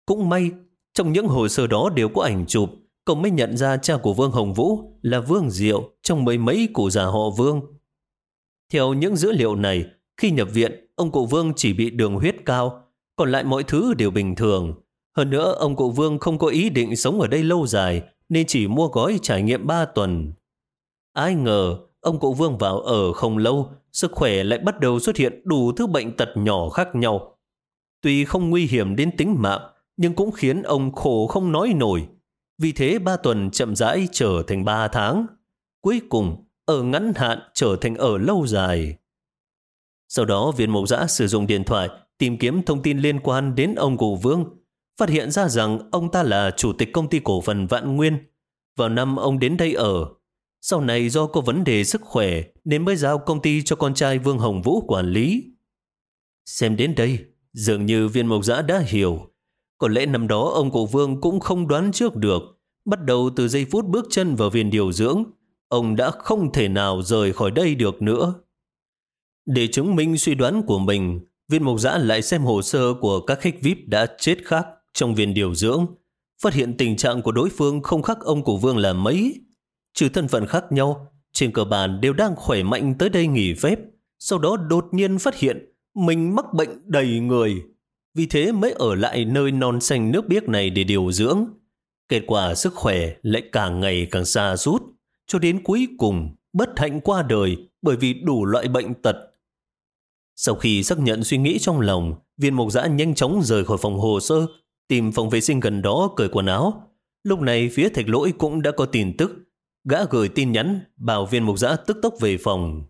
Cũng may, trong những hồ sơ đó đều có ảnh chụp cậu mới nhận ra cha của Vương Hồng Vũ là Vương Diệu trong mấy mấy cụ già họ Vương. Theo những dữ liệu này, khi nhập viện, ông cụ Vương chỉ bị đường huyết cao, còn lại mọi thứ đều bình thường. Hơn nữa, ông cụ Vương không có ý định sống ở đây lâu dài, nên chỉ mua gói trải nghiệm 3 tuần. Ai ngờ, ông cụ Vương vào ở không lâu, sức khỏe lại bắt đầu xuất hiện đủ thứ bệnh tật nhỏ khác nhau. Tuy không nguy hiểm đến tính mạng, nhưng cũng khiến ông khổ không nói nổi. Vì thế ba tuần chậm rãi trở thành ba tháng. Cuối cùng, ở ngắn hạn trở thành ở lâu dài. Sau đó viên mộc giã sử dụng điện thoại tìm kiếm thông tin liên quan đến ông cụ Vương. Phát hiện ra rằng ông ta là chủ tịch công ty cổ phần Vạn Nguyên. Vào năm ông đến đây ở. Sau này do có vấn đề sức khỏe nên mới giao công ty cho con trai Vương Hồng Vũ quản lý. Xem đến đây, dường như viên mộc giã đã hiểu có lẽ năm đó ông cụ Vương cũng không đoán trước được. Bắt đầu từ giây phút bước chân vào viện điều dưỡng, ông đã không thể nào rời khỏi đây được nữa. Để chứng minh suy đoán của mình, viên mục giã lại xem hồ sơ của các khách VIP đã chết khác trong viện điều dưỡng, phát hiện tình trạng của đối phương không khác ông cụ Vương là mấy. Trừ thân phận khác nhau, trên cơ bản đều đang khỏe mạnh tới đây nghỉ phép, sau đó đột nhiên phát hiện mình mắc bệnh đầy người. Vì thế mới ở lại nơi non xanh nước biếc này để điều dưỡng. Kết quả sức khỏe lại càng ngày càng xa rút, cho đến cuối cùng bất hạnh qua đời bởi vì đủ loại bệnh tật. Sau khi xác nhận suy nghĩ trong lòng, viên mục giã nhanh chóng rời khỏi phòng hồ sơ, tìm phòng vệ sinh gần đó cởi quần áo. Lúc này phía thạch lỗi cũng đã có tin tức. Gã gửi tin nhắn, bảo viên mục giã tức tốc về phòng.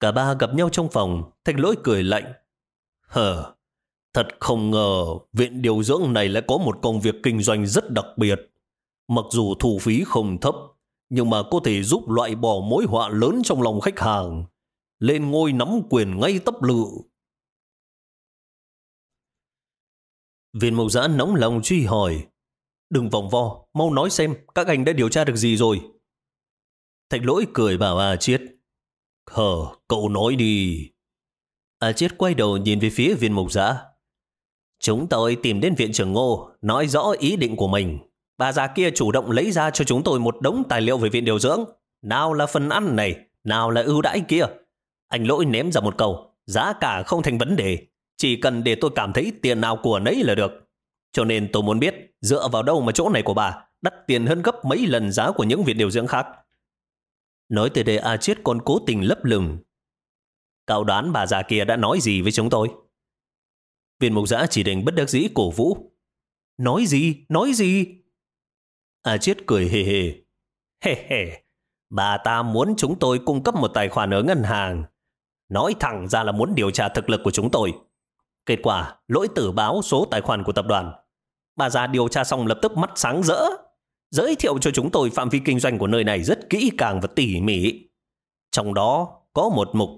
Cả ba gặp nhau trong phòng, thạch lỗi cười lạnh. Hờ, thật không ngờ viện điều dưỡng này lại có một công việc kinh doanh rất đặc biệt. Mặc dù thu phí không thấp, nhưng mà có thể giúp loại bỏ mối họa lớn trong lòng khách hàng. Lên ngôi nắm quyền ngay tấp lự. Viên mộc giã nóng lòng truy hỏi. Đừng vòng vo, mau nói xem các anh đã điều tra được gì rồi. Thạch lỗi cười bảo A Chiết. Hờ, cậu nói đi. A Chiết quay đầu nhìn về phía viên mộc giã. Chúng tôi tìm đến viện trưởng ngô, nói rõ ý định của mình. Bà già kia chủ động lấy ra cho chúng tôi một đống tài liệu về viện điều dưỡng. Nào là phần ăn này, nào là ưu đãi kia. Anh lỗi ném ra một câu, giá cả không thành vấn đề. Chỉ cần để tôi cảm thấy tiền nào của nấy là được. Cho nên tôi muốn biết dựa vào đâu mà chỗ này của bà đắt tiền hơn gấp mấy lần giá của những viện điều dưỡng khác. Nói từ đây A Chiết còn cố tình lấp lửng. Cậu đoán bà già kia đã nói gì với chúng tôi? Viên mục giã chỉ đành bất đắc dĩ cổ vũ. Nói gì? Nói gì? A Chiết cười hề hề. Hề hề, bà ta muốn chúng tôi cung cấp một tài khoản ở ngân hàng. Nói thẳng ra là muốn điều tra thực lực của chúng tôi. Kết quả, lỗi tử báo số tài khoản của tập đoàn. Bà già điều tra xong lập tức mắt sáng rỡ. Giới thiệu cho chúng tôi phạm vi kinh doanh của nơi này rất kỹ càng và tỉ mỉ. Trong đó có một mục,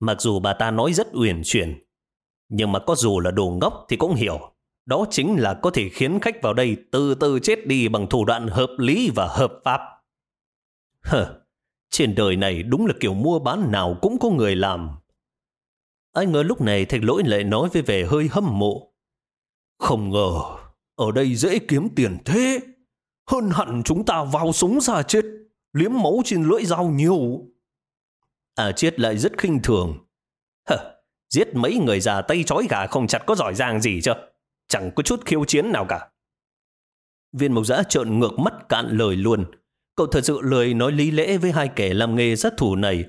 mặc dù bà ta nói rất uyển chuyển, nhưng mà có dù là đồ ngốc thì cũng hiểu. Đó chính là có thể khiến khách vào đây từ từ chết đi bằng thủ đoạn hợp lý và hợp pháp. Hờ, trên đời này đúng là kiểu mua bán nào cũng có người làm. Ai ngờ lúc này thạch lỗi lại nói với vẻ hơi hâm mộ. Không ngờ, ở đây dễ kiếm tiền thế. Hơn hẳn chúng ta vào súng ra chết, liếm máu trên lưỡi dao nhiều. À chết lại rất khinh thường. Hờ, giết mấy người già tay trói gà không chặt có giỏi giang gì chứ. Chẳng có chút khiêu chiến nào cả. Viên mộc giã trợn ngược mắt cạn lời luôn. Cậu thật sự lời nói lý lẽ với hai kẻ làm nghề sát thủ này.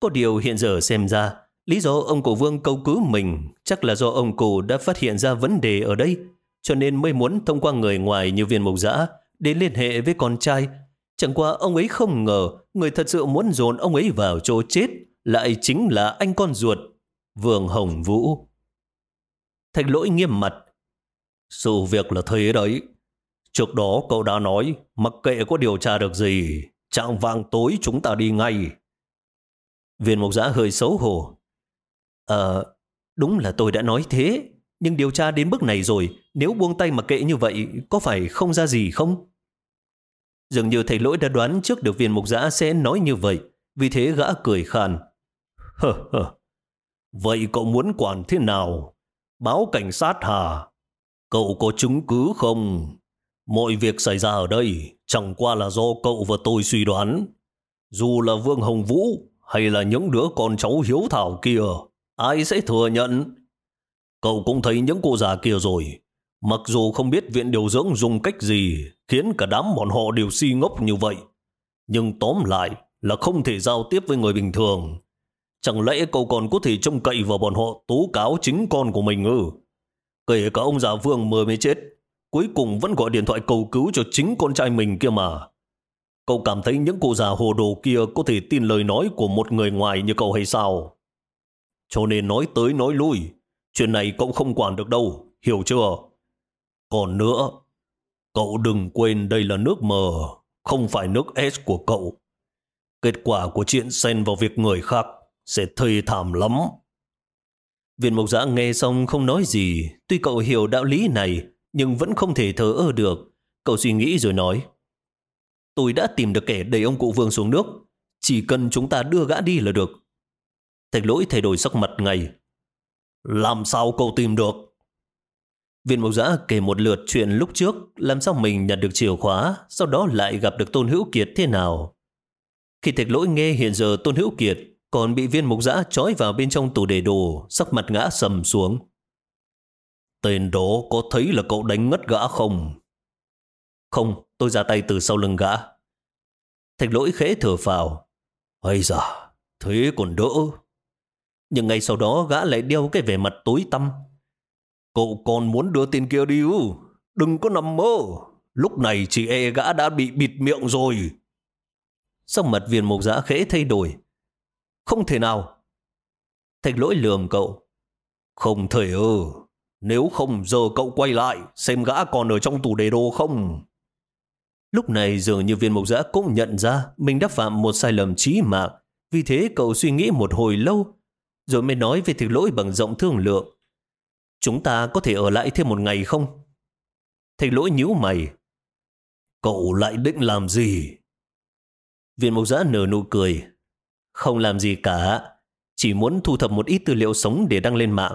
Có điều hiện giờ xem ra, lý do ông cổ vương câu cứu mình chắc là do ông cổ đã phát hiện ra vấn đề ở đây, cho nên mới muốn thông qua người ngoài như viên mộc giã để liên hệ với con trai. Chẳng qua ông ấy không ngờ người thật sự muốn dồn ông ấy vào chỗ chết lại chính là anh con ruột, Vương Hồng Vũ. Thạch lỗi nghiêm mặt. Sự việc là thế đấy. Trước đó cậu đã nói mặc kệ có điều tra được gì, trạng vàng tối chúng ta đi ngay. Viên mục giã hơi xấu hổ. Ờ, đúng là tôi đã nói thế, nhưng điều tra đến bước này rồi, nếu buông tay mặc kệ như vậy, có phải không ra gì không? Dường như thầy lỗi đã đoán trước được viên mục giã sẽ nói như vậy, vì thế gã cười khàn. Hờ hờ, vậy cậu muốn quản thế nào? Báo cảnh sát hả? Cậu có chứng cứ không? Mọi việc xảy ra ở đây chẳng qua là do cậu và tôi suy đoán. Dù là Vương Hồng Vũ hay là những đứa con cháu hiếu thảo kia, ai sẽ thừa nhận? Cậu cũng thấy những cô già kia rồi. Mặc dù không biết viện điều dưỡng dùng cách gì khiến cả đám bọn họ đều si ngốc như vậy. Nhưng tóm lại là không thể giao tiếp với người bình thường. Chẳng lẽ cậu còn có thể trông cậy vào bọn họ tố cáo chính con của mình ư? Kể cả ông già Vương mơ mới chết, cuối cùng vẫn gọi điện thoại cầu cứu cho chính con trai mình kia mà. Cậu cảm thấy những cô già hồ đồ kia có thể tin lời nói của một người ngoài như cậu hay sao? Cho nên nói tới nói lui, chuyện này cậu không quản được đâu, hiểu chưa? Còn nữa, cậu đừng quên đây là nước mờ không phải nước S của cậu. Kết quả của chuyện xen vào việc người khác sẽ thê thảm lắm. Viên mộc giã nghe xong không nói gì, tuy cậu hiểu đạo lý này, nhưng vẫn không thể thở ơ được. Cậu suy nghĩ rồi nói, tôi đã tìm được kẻ đẩy ông cụ vương xuống nước, chỉ cần chúng ta đưa gã đi là được. Thạch lỗi thay đổi sắc mặt ngay. Làm sao cậu tìm được? Viên mộc giã kể một lượt chuyện lúc trước, làm sao mình nhận được chìa khóa, sau đó lại gặp được Tôn Hữu Kiệt thế nào. Khi thạch lỗi nghe hiện giờ Tôn Hữu Kiệt còn bị viên mục giã trói vào bên trong tủ để đồ, sắc mặt ngã sầm xuống. Tên đó có thấy là cậu đánh ngất gã không? Không, tôi ra tay từ sau lưng gã. Thạch lỗi khẽ thở phào. Ây da, thế còn đỡ. Nhưng ngay sau đó gã lại đeo cái vẻ mặt tối tăm. Cậu còn muốn đưa tên kia đi ư? Đừng có nằm mơ. Lúc này chị e gã đã bị bịt miệng rồi. sắc mặt viên mục giã khẽ thay đổi. Không thể nào. Thạch lỗi lườm cậu. Không thể ơ Nếu không, giờ cậu quay lại, xem gã còn ở trong tủ đề đồ không. Lúc này dường như viên mộc giã cũng nhận ra mình đã phạm một sai lầm trí mạng. Vì thế cậu suy nghĩ một hồi lâu, rồi mới nói về thạch lỗi bằng giọng thương lượng. Chúng ta có thể ở lại thêm một ngày không? Thạch lỗi nhíu mày. Cậu lại định làm gì? Viên mộc giã nở nụ cười. Không làm gì cả. Chỉ muốn thu thập một ít tư liệu sống để đăng lên mạng.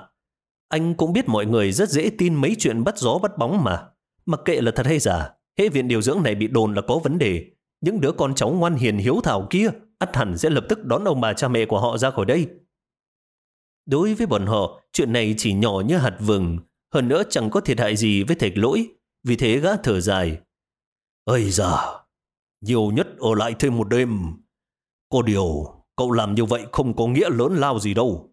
Anh cũng biết mọi người rất dễ tin mấy chuyện bắt gió bắt bóng mà. Mặc kệ là thật hay giả, hệ viện điều dưỡng này bị đồn là có vấn đề. Những đứa con cháu ngoan hiền hiếu thảo kia ắt hẳn sẽ lập tức đón ông bà cha mẹ của họ ra khỏi đây. Đối với bọn họ, chuyện này chỉ nhỏ như hạt vừng, hơn nữa chẳng có thiệt hại gì với thạch lỗi, vì thế gã thở dài. Ây da, nhiều nhất ở lại thêm một đêm. Có điều, cậu làm như vậy không có nghĩa lớn lao gì đâu.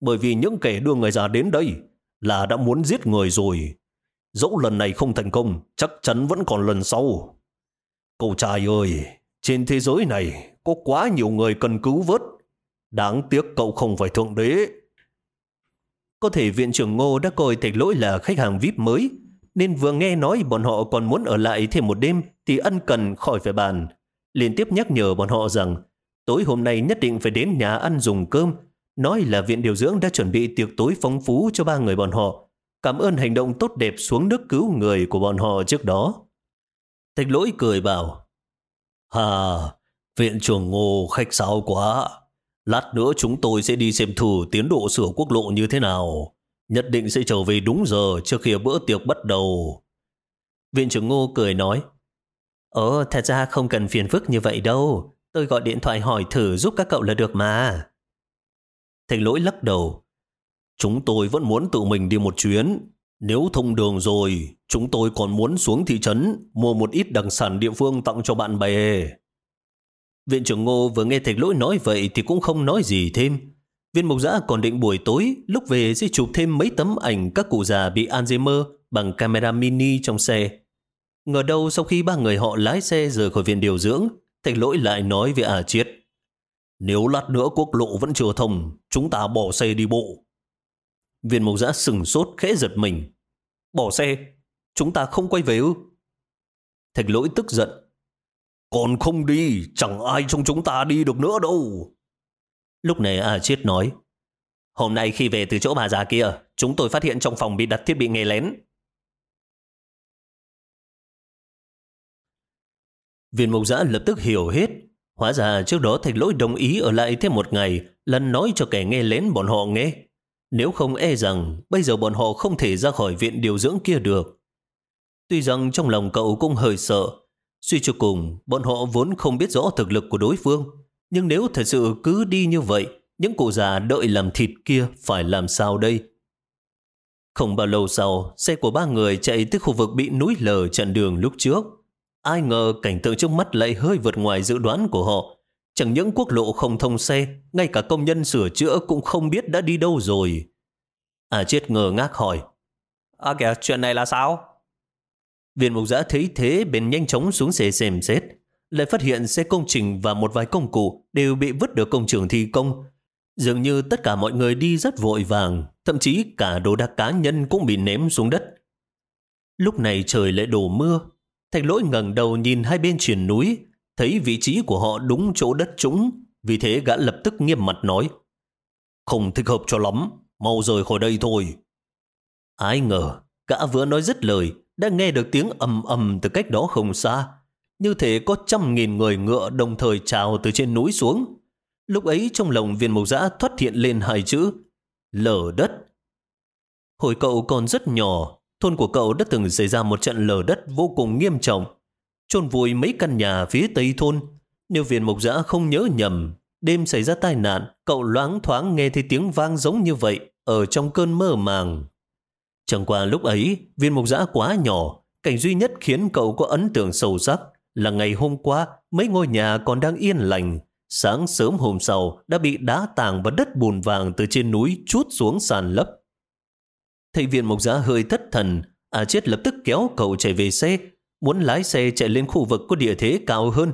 Bởi vì những kẻ đưa người già đến đây là đã muốn giết người rồi. Dẫu lần này không thành công, chắc chắn vẫn còn lần sau. Cậu trai ơi, trên thế giới này có quá nhiều người cần cứu vớt. Đáng tiếc cậu không phải thượng đế. Có thể viện trưởng Ngô đã coi thạch lỗi là khách hàng VIP mới, nên vừa nghe nói bọn họ còn muốn ở lại thêm một đêm thì ân cần khỏi phải bàn. Liên tiếp nhắc nhở bọn họ rằng tối hôm nay nhất định phải đến nhà ăn dùng cơm, nói là viện điều dưỡng đã chuẩn bị tiệc tối phong phú cho ba người bọn họ. Cảm ơn hành động tốt đẹp xuống nước cứu người của bọn họ trước đó. Thạch lỗi cười bảo, Hà, viện trưởng Ngô khách sáo quá. Lát nữa chúng tôi sẽ đi xem thử tiến độ sửa quốc lộ như thế nào. Nhất định sẽ trở về đúng giờ trước khi bữa tiệc bắt đầu. Viện trưởng Ngô cười nói, Ồ, thật ra không cần phiền phức như vậy đâu. Tôi gọi điện thoại hỏi thử giúp các cậu là được mà. Thành lỗi lắc đầu. Chúng tôi vẫn muốn tự mình đi một chuyến. Nếu thông đường rồi, chúng tôi còn muốn xuống thị trấn mua một ít đặc sản địa phương tặng cho bạn bè. Viện trưởng Ngô vừa nghe thạch lỗi nói vậy thì cũng không nói gì thêm. Viên mộc giã còn định buổi tối lúc về sẽ chụp thêm mấy tấm ảnh các cụ già bị Alzheimer bằng camera mini trong xe. Ngờ đâu sau khi ba người họ lái xe rời khỏi viện điều dưỡng, thạch lỗi lại nói với à chiết. Nếu lát nữa quốc lộ vẫn chưa thông, chúng ta bỏ xe đi bộ. Viên mộc giã sừng sốt khẽ giật mình. Bỏ xe? Chúng ta không quay về ư? Thạch lỗi tức giận. Còn không đi, chẳng ai trong chúng ta đi được nữa đâu. Lúc này A Chiết nói, Hôm nay khi về từ chỗ bà già kia, chúng tôi phát hiện trong phòng bị đặt thiết bị nghe lén. Viên mục giã lập tức hiểu hết. Hóa ra trước đó thạch lỗi đồng ý ở lại thêm một ngày, lần nói cho kẻ nghe lén bọn họ nghe. Nếu không e rằng bây giờ bọn họ không thể ra khỏi viện điều dưỡng kia được. Tuy rằng trong lòng cậu cũng hơi sợ, suy cho cùng bọn họ vốn không biết rõ thực lực của đối phương. Nhưng nếu thật sự cứ đi như vậy, những cụ già đợi làm thịt kia phải làm sao đây? Không bao lâu sau, xe của ba người chạy tới khu vực bị núi lở chặn đường lúc trước. Ai ngờ cảnh tượng trước mắt lại hơi vượt ngoài dự đoán của họ. Chẳng những quốc lộ không thông xe, ngay cả công nhân sửa chữa cũng không biết đã đi đâu rồi. À chết ngờ ngác hỏi. À kìa, chuyện này là sao? Viện mục giã thấy thế bèn nhanh chóng xuống xe xem xét lại phát hiện xe công trình và một vài công cụ đều bị vứt được công trường thi công. Dường như tất cả mọi người đi rất vội vàng, thậm chí cả đồ đạc cá nhân cũng bị ném xuống đất. Lúc này trời lại đổ mưa, Thạch lỗi ngẩng đầu nhìn hai bên triển núi, thấy vị trí của họ đúng chỗ đất trũng, vì thế gã lập tức nghiêm mặt nói. Không thích hợp cho lắm, mau rời khỏi đây thôi. Ai ngờ, gã vừa nói dứt lời, đã nghe được tiếng ầm ầm từ cách đó không xa, như thể có trăm nghìn người ngựa đồng thời trào từ trên núi xuống. Lúc ấy trong lòng viên mộc giã thoát hiện lên hai chữ lở đất. Hồi cậu còn rất nhỏ, thôn của cậu đã từng xảy ra một trận lở đất vô cùng nghiêm trọng, chôn vùi mấy căn nhà phía tây thôn. Nếu viên mộc giã không nhớ nhầm, đêm xảy ra tai nạn, cậu loáng thoáng nghe thấy tiếng vang giống như vậy ở trong cơn mơ màng. Chẳng qua lúc ấy, viên mộc giã quá nhỏ, cảnh duy nhất khiến cậu có ấn tượng sâu sắc là ngày hôm qua mấy ngôi nhà còn đang yên lành, Sáng sớm hôm sau đã bị đá tàng và đất bùn vàng từ trên núi chút xuống sàn lấp. Thầy viên mộc giã hơi thất thần, à chết lập tức kéo cậu chạy về xe, muốn lái xe chạy lên khu vực có địa thế cao hơn.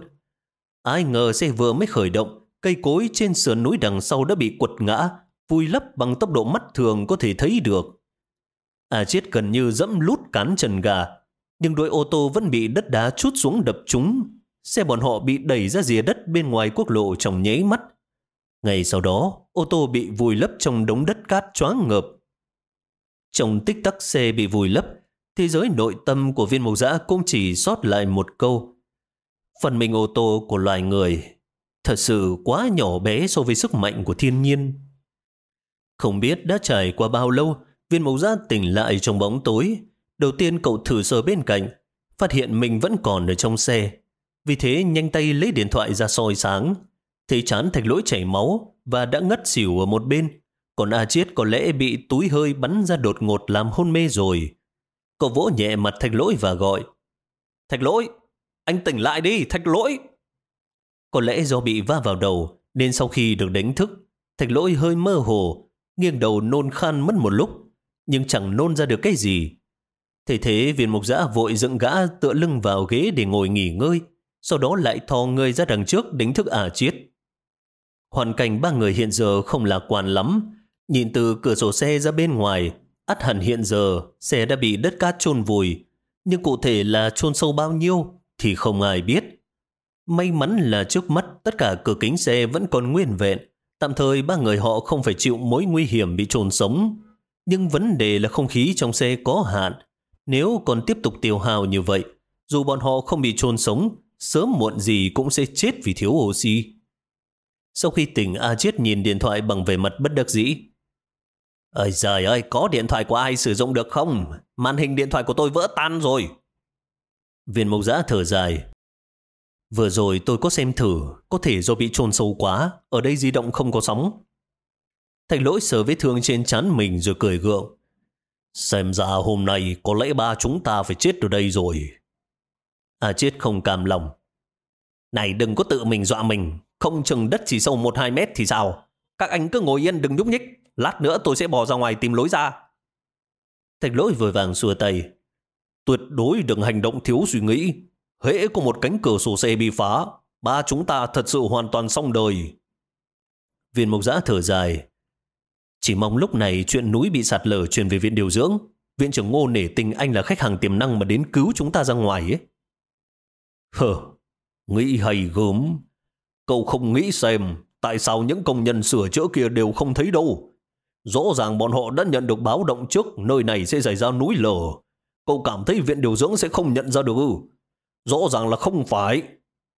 Ai ngờ xe vừa mới khởi động, cây cối trên sườn núi đằng sau đã bị quật ngã, vùi lấp bằng tốc độ mắt thường có thể thấy được. À chết gần như dẫm lút cán trần gà, nhưng đôi ô tô vẫn bị đất đá chút xuống đập chúng. Xe bọn họ bị đẩy ra rìa đất bên ngoài quốc lộ trong nháy mắt. Ngày sau đó, ô tô bị vùi lấp trong đống đất cát choáng ngợp. Trong tích tắc xe bị vùi lấp, thế giới nội tâm của viên mộc giã cũng chỉ sót lại một câu. Phần mình ô tô của loài người thật sự quá nhỏ bé so với sức mạnh của thiên nhiên. Không biết đã trải qua bao lâu, viên mộc giã tỉnh lại trong bóng tối. Đầu tiên cậu thử sờ bên cạnh, phát hiện mình vẫn còn ở trong xe. Vì thế nhanh tay lấy điện thoại ra soi sáng. Thấy chán thạch lỗi chảy máu và đã ngất xỉu ở một bên. Còn A Chiết có lẽ bị túi hơi bắn ra đột ngột làm hôn mê rồi. Cậu vỗ nhẹ mặt thạch lỗi và gọi. Thạch lỗi! Anh tỉnh lại đi, thạch lỗi! Có lẽ do bị va vào đầu, nên sau khi được đánh thức, thạch lỗi hơi mơ hồ, nghiêng đầu nôn khan mất một lúc, nhưng chẳng nôn ra được cái gì. Thế thế viên mục giã vội dựng gã tựa lưng vào ghế để ngồi nghỉ ngơi, sau đó lại thò người ra đằng trước đánh thức ả chiết. Hoàn cảnh ba người hiện giờ không lạc quan lắm, nhìn từ cửa sổ xe ra bên ngoài, ắt hẳn hiện giờ xe đã bị đất cát chôn vùi, nhưng cụ thể là chôn sâu bao nhiêu thì không ai biết. May mắn là trước mắt tất cả cửa kính xe vẫn còn nguyên vẹn, tạm thời ba người họ không phải chịu mối nguy hiểm bị trồn sống. Nhưng vấn đề là không khí trong xe có hạn, nếu còn tiếp tục tiêu hào như vậy, dù bọn họ không bị trôn sống, sớm muộn gì cũng sẽ chết vì thiếu oxy. Sau khi tỉnh, A Chiết nhìn điện thoại bằng vẻ mặt bất đắc dĩ. Ơi trời ơi, có điện thoại của ai sử dụng được không? Màn hình điện thoại của tôi vỡ tan rồi. Viên mộc giã thở dài. Vừa rồi tôi có xem thử, có thể do bị trôn sâu quá, ở đây di động không có sóng. Thành lỗi sờ vết thương trên chán mình rồi cười gượng. Xem ra hôm nay có lẽ ba chúng ta phải chết ở đây rồi. À chết không cam lòng. Này đừng có tự mình dọa mình, không chừng đất chỉ sâu một hai mét thì sao? Các anh cứ ngồi yên đừng nhúc nhích, lát nữa tôi sẽ bỏ ra ngoài tìm lối ra. Thạch lỗi vừa vàng xua tay. Tuyệt đối đừng hành động thiếu suy nghĩ. Hễ có một cánh cửa sổ xe bị phá, ba chúng ta thật sự hoàn toàn xong đời. Viên mộc giã thở dài. Chỉ mong lúc này chuyện núi bị sạt lở truyền về viện điều dưỡng. Viện trưởng ngô nể tình anh là khách hàng tiềm năng mà đến cứu chúng ta ra ngoài ấy. Hờ, nghĩ hay gớm. Cậu không nghĩ xem tại sao những công nhân sửa chữa kia đều không thấy đâu. Rõ ràng bọn họ đã nhận được báo động trước nơi này sẽ xảy ra núi lở. Cậu cảm thấy viện điều dưỡng sẽ không nhận ra được ư? Rõ ràng là không phải.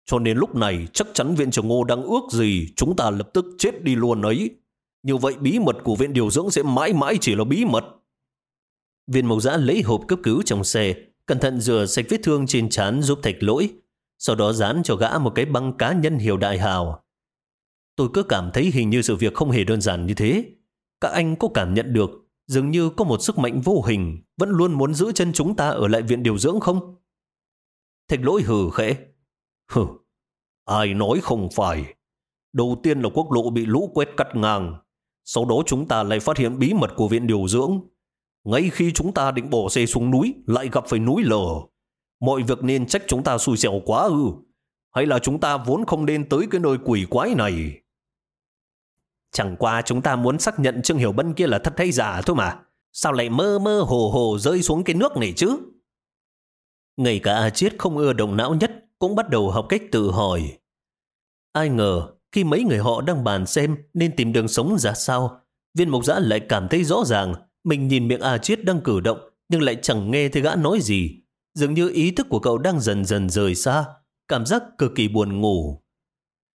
Cho nên lúc này chắc chắn viện trưởng Ngô đang ước gì chúng ta lập tức chết đi luôn ấy. Như vậy bí mật của viện điều dưỡng sẽ mãi mãi chỉ là bí mật. Viên mộc giã lấy hộp cấp cứu trong xe, cẩn thận rửa sạch vết thương trên trán giúp thạch lỗi, sau đó dán cho gã một cái băng cá nhân hiệu đại hào. Tôi cứ cảm thấy hình như sự việc không hề đơn giản như thế. Các anh có cảm nhận được dường như có một sức mạnh vô hình vẫn luôn muốn giữ chân chúng ta ở lại viện điều dưỡng không? Thạch lỗi hừ khẽ. Hừ, ai nói không phải. Đầu tiên là quốc lộ bị lũ quét cắt ngang. Sau đó chúng ta lại phát hiện bí mật của viện điều dưỡng. Ngay khi chúng ta định bỏ xe xuống núi, lại gặp phải núi lở. Mọi việc nên trách chúng ta xui xẻo quá ư. Hay là chúng ta vốn không nên tới cái nơi quỷ quái này? Chẳng qua chúng ta muốn xác nhận Trương Hiểu Bân kia là thật hay giả thôi mà. Sao lại mơ mơ hồ hồ rơi xuống cái nước này chứ? Ngay cả A Chiết không ưa động não nhất cũng bắt đầu học cách tự hỏi. Ai ngờ khi mấy người họ đang bàn xem nên tìm đường sống ra sao, viên mục giã lại cảm thấy rõ ràng mình nhìn miệng A Chiết đang cử động nhưng lại chẳng nghe thấy gã nói gì. Dường như ý thức của cậu đang dần dần rời xa, cảm giác cực kỳ buồn ngủ.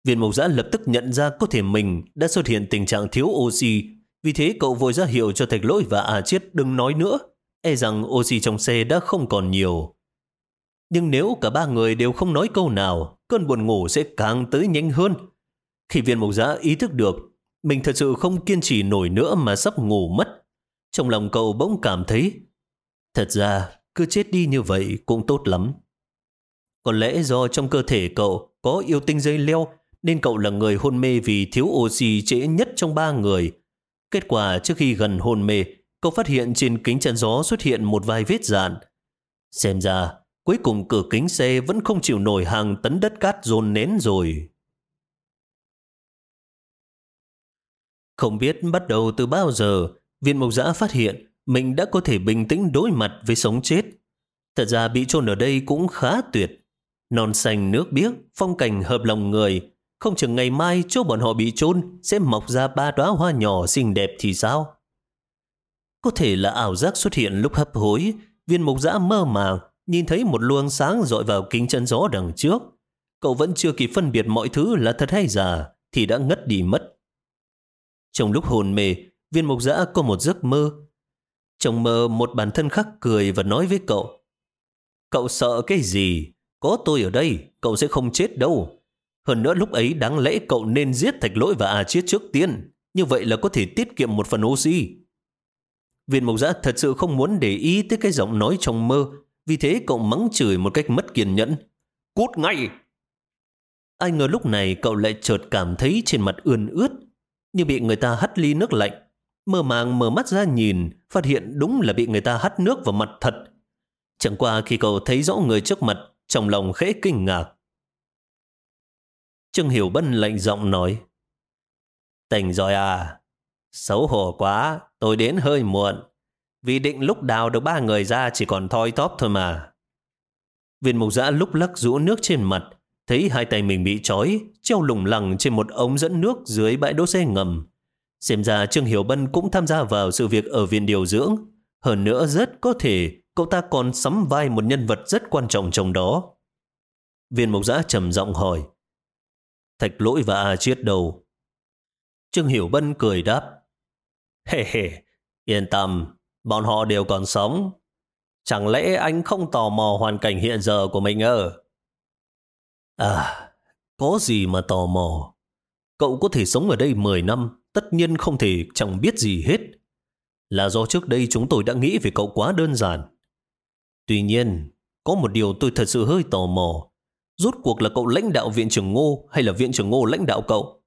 Viên mục giã lập tức nhận ra có thể mình đã xuất hiện tình trạng thiếu oxy, vì thế cậu vội ra hiệu cho thạch lỗi và À Chiết đừng nói nữa, e rằng oxy trong xe đã không còn nhiều. Nhưng nếu cả ba người đều không nói câu nào, cơn buồn ngủ sẽ càng tới nhanh hơn. Khi viên mục giã ý thức được, mình thật sự không kiên trì nổi nữa mà sắp ngủ mất. Trong lòng cậu bỗng cảm thấy, thật ra cứ chết đi như vậy cũng tốt lắm. Có lẽ do trong cơ thể cậu có yêu tinh dây leo nên cậu là người hôn mê vì thiếu oxy trễ nhất trong ba người. Kết quả trước khi gần hôn mê, cậu phát hiện trên kính chắn gió xuất hiện một vài vết dạn. Xem ra, cuối cùng cửa kính xe vẫn không chịu nổi hàng tấn đất cát dồn nén rồi. Không biết bắt đầu từ bao giờ, viên mộc giã phát hiện mình đã có thể bình tĩnh đối mặt với sống chết. Thật ra bị chôn ở đây cũng khá tuyệt. Non xanh nước biếc, phong cảnh hợp lòng người. Không chừng ngày mai chỗ bọn họ bị chôn sẽ mọc ra ba đóa hoa nhỏ xinh đẹp thì sao? Có thể là ảo giác xuất hiện lúc hấp hối, viên mục giã mơ màng, nhìn thấy một luồng sáng dọi vào kính chân gió đằng trước. Cậu vẫn chưa kịp phân biệt mọi thứ là thật hay giả, thì đã ngất đi mất. Trong lúc hồn mê, viên mục giã có một giấc mơ. Trong mơ một bản thân khắc cười và nói với cậu. Cậu sợ cái gì? Có tôi ở đây, cậu sẽ không chết đâu. Hơn nữa lúc ấy đáng lẽ cậu nên giết thạch lỗi và à chiết trước tiên. Như vậy là có thể tiết kiệm một phần oxy. Viên mộc giã thật sự không muốn để ý tới cái giọng nói trong mơ. Vì thế cậu mắng chửi một cách mất kiên nhẫn. Cút ngay! Ai ngờ lúc này cậu lại chợt cảm thấy trên mặt ươn ướt. Như bị người ta hắt ly nước lạnh. Mơ màng mở mắt ra nhìn, phát hiện đúng là bị người ta hắt nước vào mặt thật. Chẳng qua khi cậu thấy rõ người trước mặt, trong lòng khẽ kinh ngạc. Trương Hiểu Bân lạnh giọng nói. Tỉnh rồi à? Xấu hổ quá, tôi đến hơi muộn. Vì định lúc đào được ba người ra chỉ còn thoi tóp thôi mà. Viên mục giã lúc lắc rũ nước trên mặt, thấy hai tay mình bị trói, treo lủng lẳng trên một ống dẫn nước dưới bãi đỗ xe ngầm. Xem ra Trương Hiểu Bân cũng tham gia vào sự việc ở viện điều dưỡng. Hơn nữa rất có thể cậu ta còn sắm vai một nhân vật rất quan trọng trong đó. Viên mộc giã trầm giọng hỏi. Thạch lỗi và A Chiết đầu. Trương Hiểu Bân cười đáp. Hề hề, yên tâm, bọn họ đều còn sống. Chẳng lẽ anh không tò mò hoàn cảnh hiện giờ của mình ơ? À, có gì mà tò mò. Cậu có thể sống ở đây 10 năm, tất nhiên không thể chẳng biết gì hết. Là do trước đây chúng tôi đã nghĩ về cậu quá đơn giản. Tuy nhiên, có một điều tôi thật sự hơi tò mò. Rốt cuộc là cậu lãnh đạo viện trưởng Ngô hay là viện trưởng Ngô lãnh đạo cậu?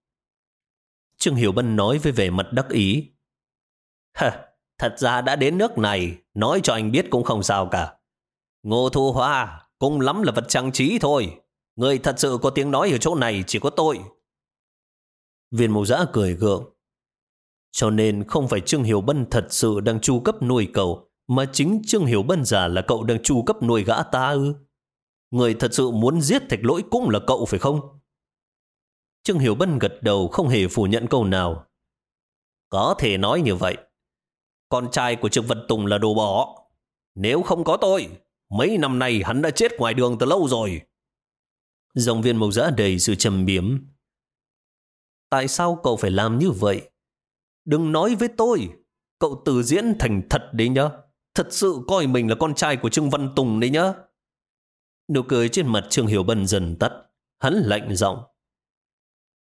Trương Hiểu Bân nói với vẻ mặt đắc ý. <laughs> Hả, thật ra đã đến nước này, nói cho anh biết cũng không sao cả. Ngô Thu Hoa, cũng lắm là vật trang trí thôi. Người thật sự có tiếng nói ở chỗ này chỉ có tôi. Viên mục giã cười gượng. Cho nên không phải Trương Hiểu Bân thật sự đang chu cấp nuôi cậu, mà chính Trương Hiểu Bân giả là cậu đang chu cấp nuôi gã ta ư. Người thật sự muốn giết thạch lỗi cũng là cậu phải không? Trương Hiểu Bân gật đầu không hề phủ nhận câu nào. Có thể nói như vậy. Con trai của Trương Văn Tùng là đồ bỏ. Nếu không có tôi, mấy năm nay hắn đã chết ngoài đường từ lâu rồi. Dòng viên mộc giã đầy sự trầm biếm. Tại sao cậu phải làm như vậy? Đừng nói với tôi. Cậu từ diễn thành thật đấy nhá. Thật sự coi mình là con trai của Trương Văn Tùng đấy nhá. Nụ cười trên mặt Trương Hiểu Bân dần tắt. Hắn lạnh giọng.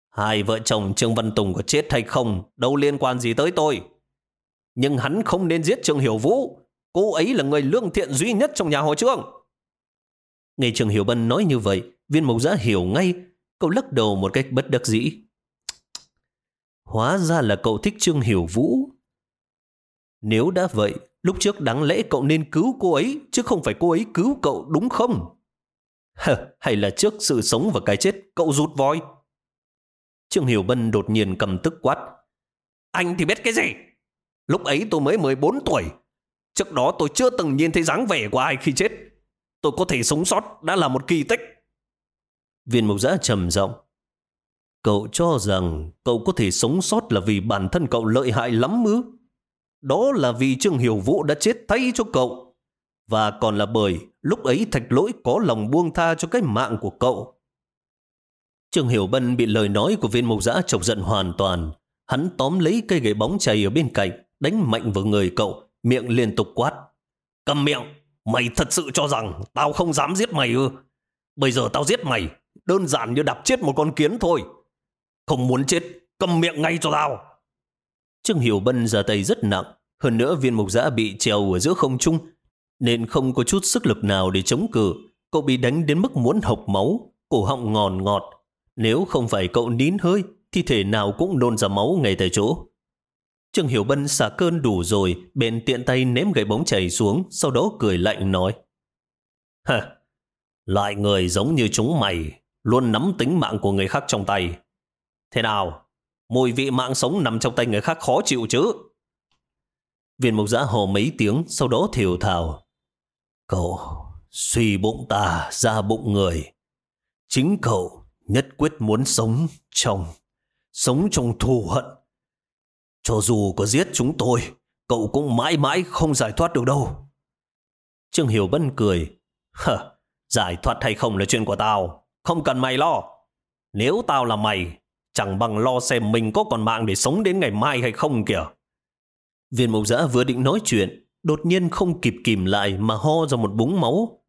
Hai vợ chồng Trương Văn Tùng có chết hay không, đâu liên quan gì tới tôi. Nhưng hắn không nên giết Trương Hiểu Vũ. Cô ấy là người lương thiện duy nhất trong nhà họ Trương. Nghe Trương Hiểu Bân nói như vậy, viên mộc giã hiểu ngay, cậu lắc đầu một cách bất đắc dĩ. Hóa ra là cậu thích Trương Hiểu Vũ. Nếu đã vậy, lúc trước đáng lẽ cậu nên cứu cô ấy, chứ không phải cô ấy cứu cậu đúng không? Hay là trước sự sống và cái chết, cậu rút voi? Trương Hiểu Bân đột nhiên cầm tức quát. Anh thì biết cái gì? Lúc ấy tôi mới 14 tuổi. Trước đó tôi chưa từng nhìn thấy dáng vẻ của ai khi chết. Tôi có thể sống sót đã là một kỳ tích. Viên mục giã trầm giọng Cậu cho rằng cậu có thể sống sót là vì bản thân cậu lợi hại lắm ư? Đó là vì Trương Hiểu Vũ đã chết thay cho cậu. Và còn là bởi lúc ấy thạch lỗi có lòng buông tha cho cái mạng của cậu. Trương Hiểu Bân bị lời nói của viên mục giã chọc giận hoàn toàn. Hắn tóm lấy cây gậy bóng chày ở bên cạnh, đánh mạnh vào người cậu, miệng liên tục quát. Cầm miệng! Mày thật sự cho rằng tao không dám giết mày ư? Bây giờ tao giết mày, đơn giản như đập chết một con kiến thôi. Không muốn chết, cầm miệng ngay cho tao. Trương Hiểu Bân ra tay rất nặng, hơn nữa viên mục giã bị treo ở giữa không trung, nên không có chút sức lực nào để chống cự. Cậu bị đánh đến mức muốn hộc máu, cổ họng ngòn ngọt. Nếu không phải cậu nín hơi, thì thể nào cũng nôn ra máu ngay tại chỗ. Trương Hiểu Bân xả cơn đủ rồi, bèn tiện tay ném gậy bóng chảy xuống, sau đó cười lạnh nói. <laughs> Hả, loại người giống như chúng mày, luôn nắm tính mạng của người khác trong tay. Thế nào, mùi vị mạng sống nằm trong tay người khác khó chịu chứ? Viên mục giã hồ mấy tiếng, sau đó thiểu thảo. Cậu, suy bụng ta, ra bụng người. Chính cậu nhất quyết muốn sống trong, sống trong thù hận. Cho dù có giết chúng tôi, cậu cũng mãi mãi không giải thoát được đâu. Trương Hiểu Bân cười. Hờ, giải thoát hay không là chuyện của tao. Không cần mày lo. Nếu tao là mày, chẳng bằng lo xem mình có còn mạng để sống đến ngày mai hay không kìa. Viên mộc giã vừa định nói chuyện, đột nhiên không kịp kìm lại mà ho ra một búng máu.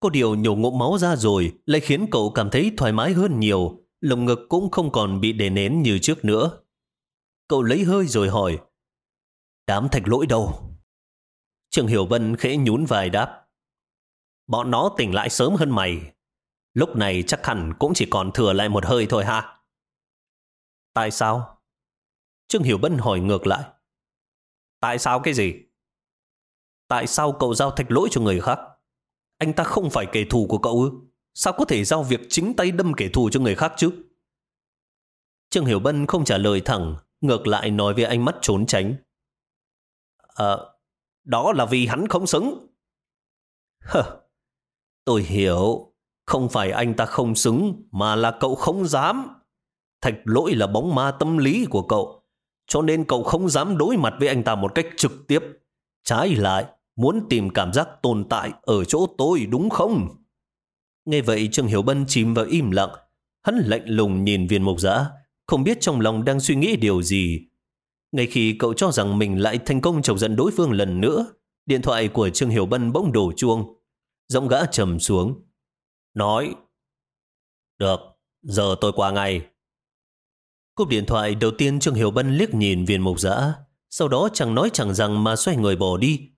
Có điều nhổ ngụm máu ra rồi lại khiến cậu cảm thấy thoải mái hơn nhiều, lồng ngực cũng không còn bị đè nén như trước nữa. Cậu lấy hơi rồi hỏi, đám thạch lỗi đâu? Trường Hiểu Vân khẽ nhún vài đáp. Bọn nó tỉnh lại sớm hơn mày. Lúc này chắc hẳn cũng chỉ còn thừa lại một hơi thôi ha. Tại sao? Trương Hiểu Bân hỏi ngược lại. Tại sao cái gì? Tại sao cậu giao thạch lỗi cho người khác? Anh ta không phải kẻ thù của cậu ư? Sao có thể giao việc chính tay đâm kẻ thù cho người khác chứ? Trương Hiểu Bân không trả lời thẳng, ngược lại nói với ánh mắt trốn tránh. Ờ, đó là vì hắn không xứng. Hờ, tôi hiểu, không phải anh ta không xứng, mà là cậu không dám. Thạch lỗi là bóng ma tâm lý của cậu, cho nên cậu không dám đối mặt với anh ta một cách trực tiếp. Trái lại, muốn tìm cảm giác tồn tại ở chỗ tôi đúng không? Nghe vậy Trương Hiểu Bân chìm vào im lặng. Hắn lạnh lùng nhìn viên mục giã, không biết trong lòng đang suy nghĩ điều gì. Ngay khi cậu cho rằng mình lại thành công chọc giận đối phương lần nữa, điện thoại của Trương Hiểu Bân bỗng đổ chuông. Giọng gã trầm xuống. Nói. Được, giờ tôi qua ngay. Cúp điện thoại đầu tiên Trương Hiểu Bân liếc nhìn viên mục giã, sau đó chẳng nói chẳng rằng mà xoay người bỏ đi.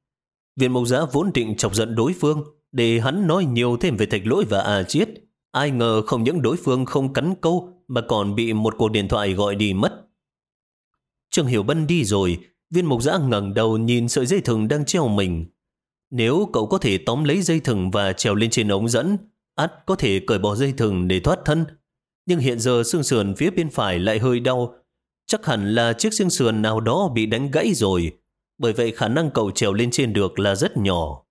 Viên Mộc giã vốn định chọc giận đối phương, để hắn nói nhiều thêm về thạch lỗi và à chiết. Ai ngờ không những đối phương không cắn câu mà còn bị một cuộc điện thoại gọi đi mất. Trương Hiểu Bân đi rồi, viên Mộc giã ngẩng đầu nhìn sợi dây thừng đang treo mình. Nếu cậu có thể tóm lấy dây thừng và trèo lên trên ống dẫn, ắt có thể cởi bỏ dây thừng để thoát thân. Nhưng hiện giờ xương sườn phía bên phải lại hơi đau. Chắc hẳn là chiếc xương sườn nào đó bị đánh gãy rồi. Bởi vậy khả năng cậu trèo lên trên được là rất nhỏ.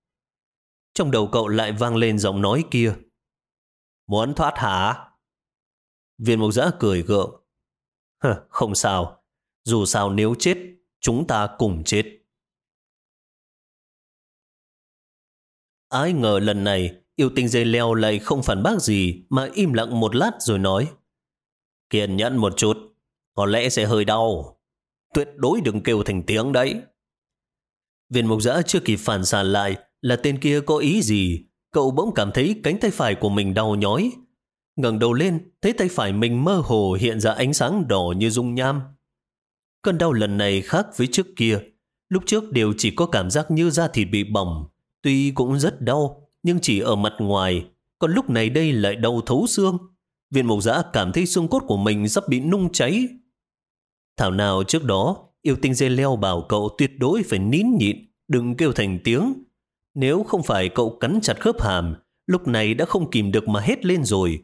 Trong đầu cậu lại vang lên giọng nói kia. Muốn thoát hả? Viên mục giã cười gượng. Không sao. Dù sao nếu chết, chúng ta cùng chết. Ai ngờ lần này, yêu tinh dây leo lại không phản bác gì mà im lặng một lát rồi nói. Kiên nhẫn một chút, có lẽ sẽ hơi đau. Tuyệt đối đừng kêu thành tiếng đấy. Viên mục giã chưa kịp phản xạ lại là tên kia có ý gì. Cậu bỗng cảm thấy cánh tay phải của mình đau nhói. ngẩng đầu lên, thấy tay phải mình mơ hồ hiện ra ánh sáng đỏ như dung nham. Cơn đau lần này khác với trước kia. Lúc trước đều chỉ có cảm giác như da thịt bị bỏng. Tuy cũng rất đau, nhưng chỉ ở mặt ngoài. Còn lúc này đây lại đau thấu xương. Viên mộc giã cảm thấy xương cốt của mình sắp bị nung cháy. Thảo nào trước đó, yêu tinh dây leo bảo cậu tuyệt đối phải nín nhịn, đừng kêu thành tiếng. Nếu không phải cậu cắn chặt khớp hàm, lúc này đã không kìm được mà hết lên rồi.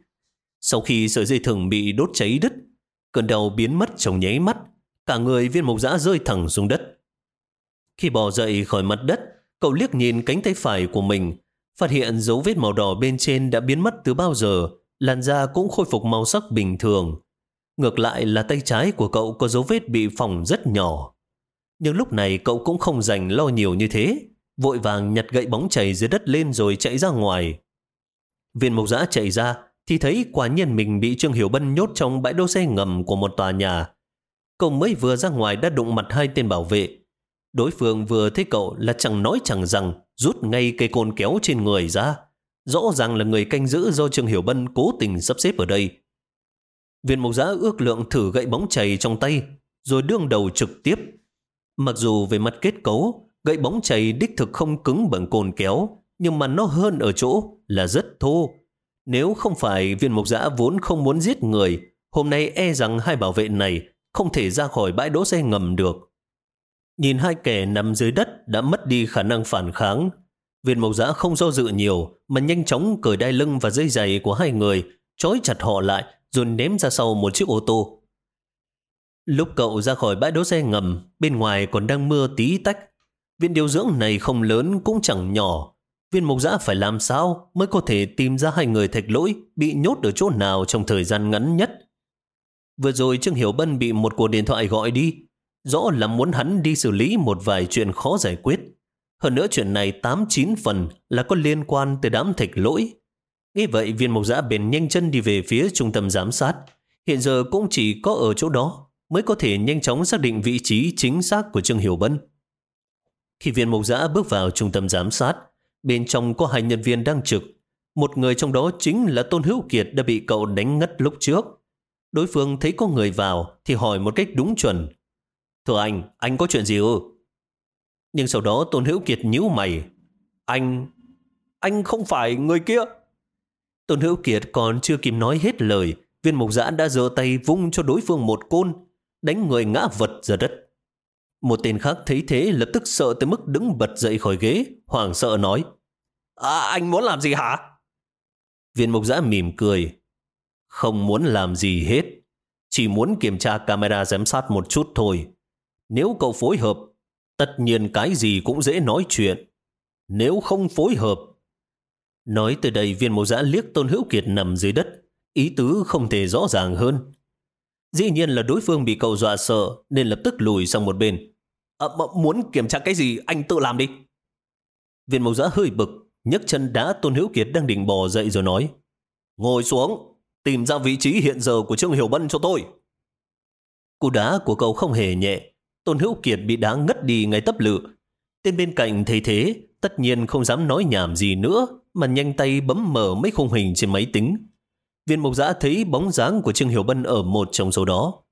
Sau khi sợi dây thừng bị đốt cháy đứt, cơn đau biến mất trong nháy mắt, cả người viên mộc dã rơi thẳng xuống đất. Khi bò dậy khỏi mặt đất, cậu liếc nhìn cánh tay phải của mình, phát hiện dấu vết màu đỏ bên trên đã biến mất từ bao giờ, làn da cũng khôi phục màu sắc bình thường. Ngược lại là tay trái của cậu có dấu vết bị phỏng rất nhỏ. Nhưng lúc này cậu cũng không dành lo nhiều như thế, vội vàng nhặt gậy bóng chảy dưới đất lên rồi chạy ra ngoài. Viên mộc giã chạy ra thì thấy quả nhiên mình bị Trương Hiểu Bân nhốt trong bãi đỗ xe ngầm của một tòa nhà. Cậu mới vừa ra ngoài đã đụng mặt hai tên bảo vệ. Đối phương vừa thấy cậu là chẳng nói chẳng rằng rút ngay cây côn kéo trên người ra. Rõ ràng là người canh giữ do Trương Hiểu Bân cố tình sắp xếp ở đây. Viên mộc giã ước lượng thử gậy bóng chày trong tay, rồi đương đầu trực tiếp. Mặc dù về mặt kết cấu, gậy bóng chày đích thực không cứng bằng cồn kéo, nhưng mà nó hơn ở chỗ là rất thô. Nếu không phải viên mục giã vốn không muốn giết người, hôm nay e rằng hai bảo vệ này không thể ra khỏi bãi đỗ xe ngầm được. Nhìn hai kẻ nằm dưới đất đã mất đi khả năng phản kháng, viên mộc giã không do dự nhiều mà nhanh chóng cởi đai lưng và dây giày của hai người, trói chặt họ lại rồi ném ra sau một chiếc ô tô. Lúc cậu ra khỏi bãi đỗ xe ngầm, bên ngoài còn đang mưa tí tách. Viên điều dưỡng này không lớn cũng chẳng nhỏ. Viên mộc giã phải làm sao mới có thể tìm ra hai người thạch lỗi bị nhốt ở chỗ nào trong thời gian ngắn nhất. Vừa rồi Trương Hiểu Bân bị một cuộc điện thoại gọi đi. Rõ là muốn hắn đi xử lý một vài chuyện khó giải quyết. Hơn nữa chuyện này 8-9 phần là có liên quan tới đám thạch lỗi. Nghĩ vậy viên mộc giã bền nhanh chân đi về phía trung tâm giám sát. Hiện giờ cũng chỉ có ở chỗ đó mới có thể nhanh chóng xác định vị trí chính xác của Trương Hiểu Bân. Khi viên mộc giã bước vào trung tâm giám sát, bên trong có hai nhân viên đang trực. Một người trong đó chính là Tôn Hữu Kiệt đã bị cậu đánh ngất lúc trước. Đối phương thấy có người vào thì hỏi một cách đúng chuẩn. Thưa anh, anh có chuyện gì ư? Nhưng sau đó Tôn Hữu Kiệt nhíu mày. Anh... anh không phải người kia. Tôn Hữu Kiệt còn chưa kịp nói hết lời, viên mục giã đã giơ tay vung cho đối phương một côn, đánh người ngã vật ra đất. Một tên khác thấy thế lập tức sợ tới mức đứng bật dậy khỏi ghế, hoảng sợ nói. À, anh muốn làm gì hả? Viên mục giã mỉm cười. Không muốn làm gì hết. Chỉ muốn kiểm tra camera giám sát một chút thôi. Nếu cậu phối hợp, tất nhiên cái gì cũng dễ nói chuyện. Nếu không phối hợp... Nói từ đây viên mộ giã liếc Tôn Hữu Kiệt nằm dưới đất. Ý tứ không thể rõ ràng hơn. Dĩ nhiên là đối phương bị cậu dọa sợ nên lập tức lùi sang một bên. À, muốn kiểm tra cái gì anh tự làm đi. Viên mộc giã hơi bực, nhấc chân đá Tôn Hữu Kiệt đang định bò dậy rồi nói. Ngồi xuống, tìm ra vị trí hiện giờ của Trương Hiểu Bân cho tôi. Cú đá của cậu không hề nhẹ. Tôn Hữu Kiệt bị đá ngất đi ngay tấp lự. Tên bên cạnh thấy thế, tất nhiên không dám nói nhảm gì nữa, mà nhanh tay bấm mở mấy khung hình trên máy tính. Viên mục giã thấy bóng dáng của Trương Hiểu Bân ở một trong số đó.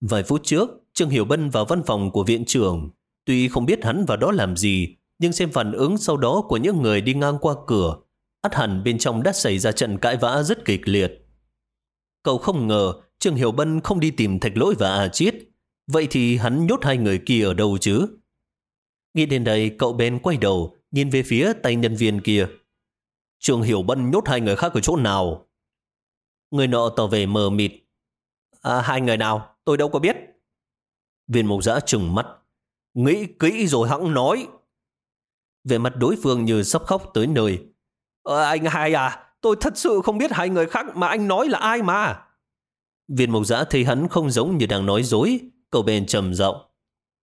Vài phút trước, Trương Hiểu Bân vào văn phòng của viện trưởng. Tuy không biết hắn vào đó làm gì, nhưng xem phản ứng sau đó của những người đi ngang qua cửa, át hẳn bên trong đã xảy ra trận cãi vã rất kịch liệt. Cậu không ngờ Trương Hiểu Bân không đi tìm thạch lỗi và à chiết. Vậy thì hắn nhốt hai người kia ở đâu chứ? Nghĩ đến đây, cậu bên quay đầu, nhìn về phía tay nhân viên kia. Trường Hiểu Bân nhốt hai người khác ở chỗ nào? Người nọ tỏ về mờ mịt. À, hai người nào? Tôi đâu có biết. Viên mục giã trừng mắt. Nghĩ kỹ rồi hẵng nói. Về mặt đối phương như sắp khóc tới nơi. À, anh hai à, tôi thật sự không biết hai người khác mà anh nói là ai mà. Viên mục giã thấy hắn không giống như đang nói dối. Cậu bèn trầm giọng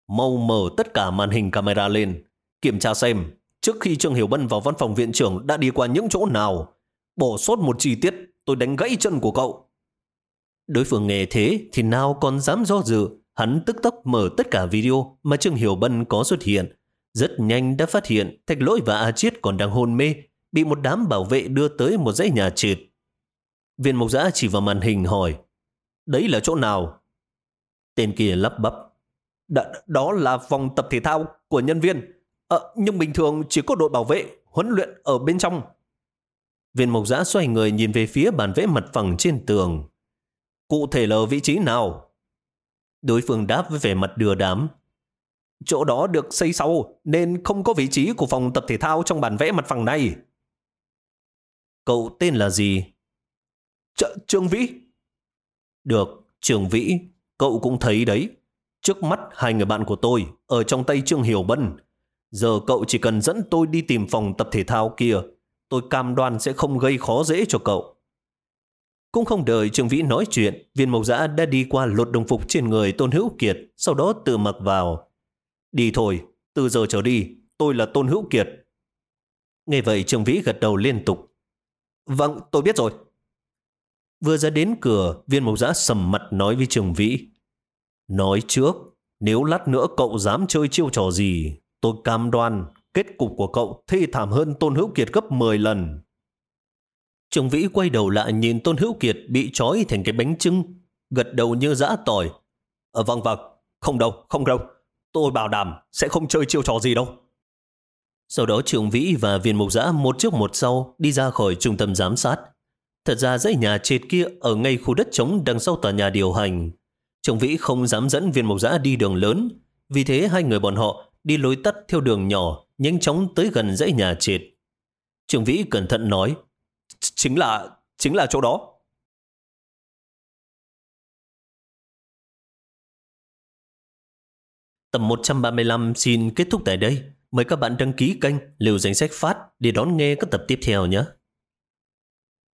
Mau mở tất cả màn hình camera lên. Kiểm tra xem, trước khi Trương Hiểu Bân vào văn phòng viện trưởng đã đi qua những chỗ nào. Bỏ sót một chi tiết, tôi đánh gãy chân của cậu. Đối phương nghe thế thì nào còn dám do dự. Hắn tức tốc mở tất cả video mà Trương Hiểu Bân có xuất hiện. Rất nhanh đã phát hiện Thạch Lỗi và A Chiết còn đang hôn mê, bị một đám bảo vệ đưa tới một dãy nhà trệt. Viên Mộc Giã chỉ vào màn hình hỏi, đấy là chỗ nào? Tên kia lắp bắp. Đó là phòng tập thể thao của nhân viên. À, nhưng bình thường chỉ có đội bảo vệ, huấn luyện ở bên trong. Viên mộc giã xoay người nhìn về phía bản vẽ mặt phẳng trên tường. Cụ thể là vị trí nào? Đối phương đáp với vẻ mặt đưa đám. Chỗ đó được xây sau nên không có vị trí của phòng tập thể thao trong bản vẽ mặt phẳng này. Cậu tên là gì? Tr Trương Vĩ. Được, Trương Vĩ, cậu cũng thấy đấy. Trước mắt hai người bạn của tôi ở trong tay Trương Hiểu Bân. Giờ cậu chỉ cần dẫn tôi đi tìm phòng tập thể thao kia. Tôi cam đoan sẽ không gây khó dễ cho cậu. Cũng không đợi Trương Vĩ nói chuyện, viên mộc giã đã đi qua lột đồng phục trên người Tôn Hữu Kiệt, sau đó tự mặc vào. Đi thôi, từ giờ trở đi, tôi là Tôn Hữu Kiệt. Nghe vậy Trương Vĩ gật đầu liên tục. Vâng, tôi biết rồi. Vừa ra đến cửa, viên mộc giã sầm mặt nói với Trương Vĩ. Nói trước, nếu lát nữa cậu dám chơi chiêu trò gì, tôi cam đoan kết cục của cậu thê thảm hơn Tôn Hữu Kiệt gấp 10 lần. Trường Vĩ quay đầu lại nhìn Tôn Hữu Kiệt bị trói thành cái bánh trưng, gật đầu như dã tỏi. Ờ vâng vâng, không đâu, không đâu. Tôi bảo đảm sẽ không chơi chiêu trò gì đâu. Sau đó Trường Vĩ và viên mục giã một trước một sau đi ra khỏi trung tâm giám sát. Thật ra dãy nhà trệt kia ở ngay khu đất trống đằng sau tòa nhà điều hành. Trường Vĩ không dám dẫn viên mộc giã đi đường lớn, vì thế hai người bọn họ đi lối tắt theo đường nhỏ, nhanh chóng tới gần dãy nhà trệt. trường Vĩ cẩn thận nói, chính là, chính là chỗ đó. Tập 135 xin kết thúc tại đây. Mời các bạn đăng ký kênh Liều Danh Sách Phát để đón nghe các tập tiếp theo nhé.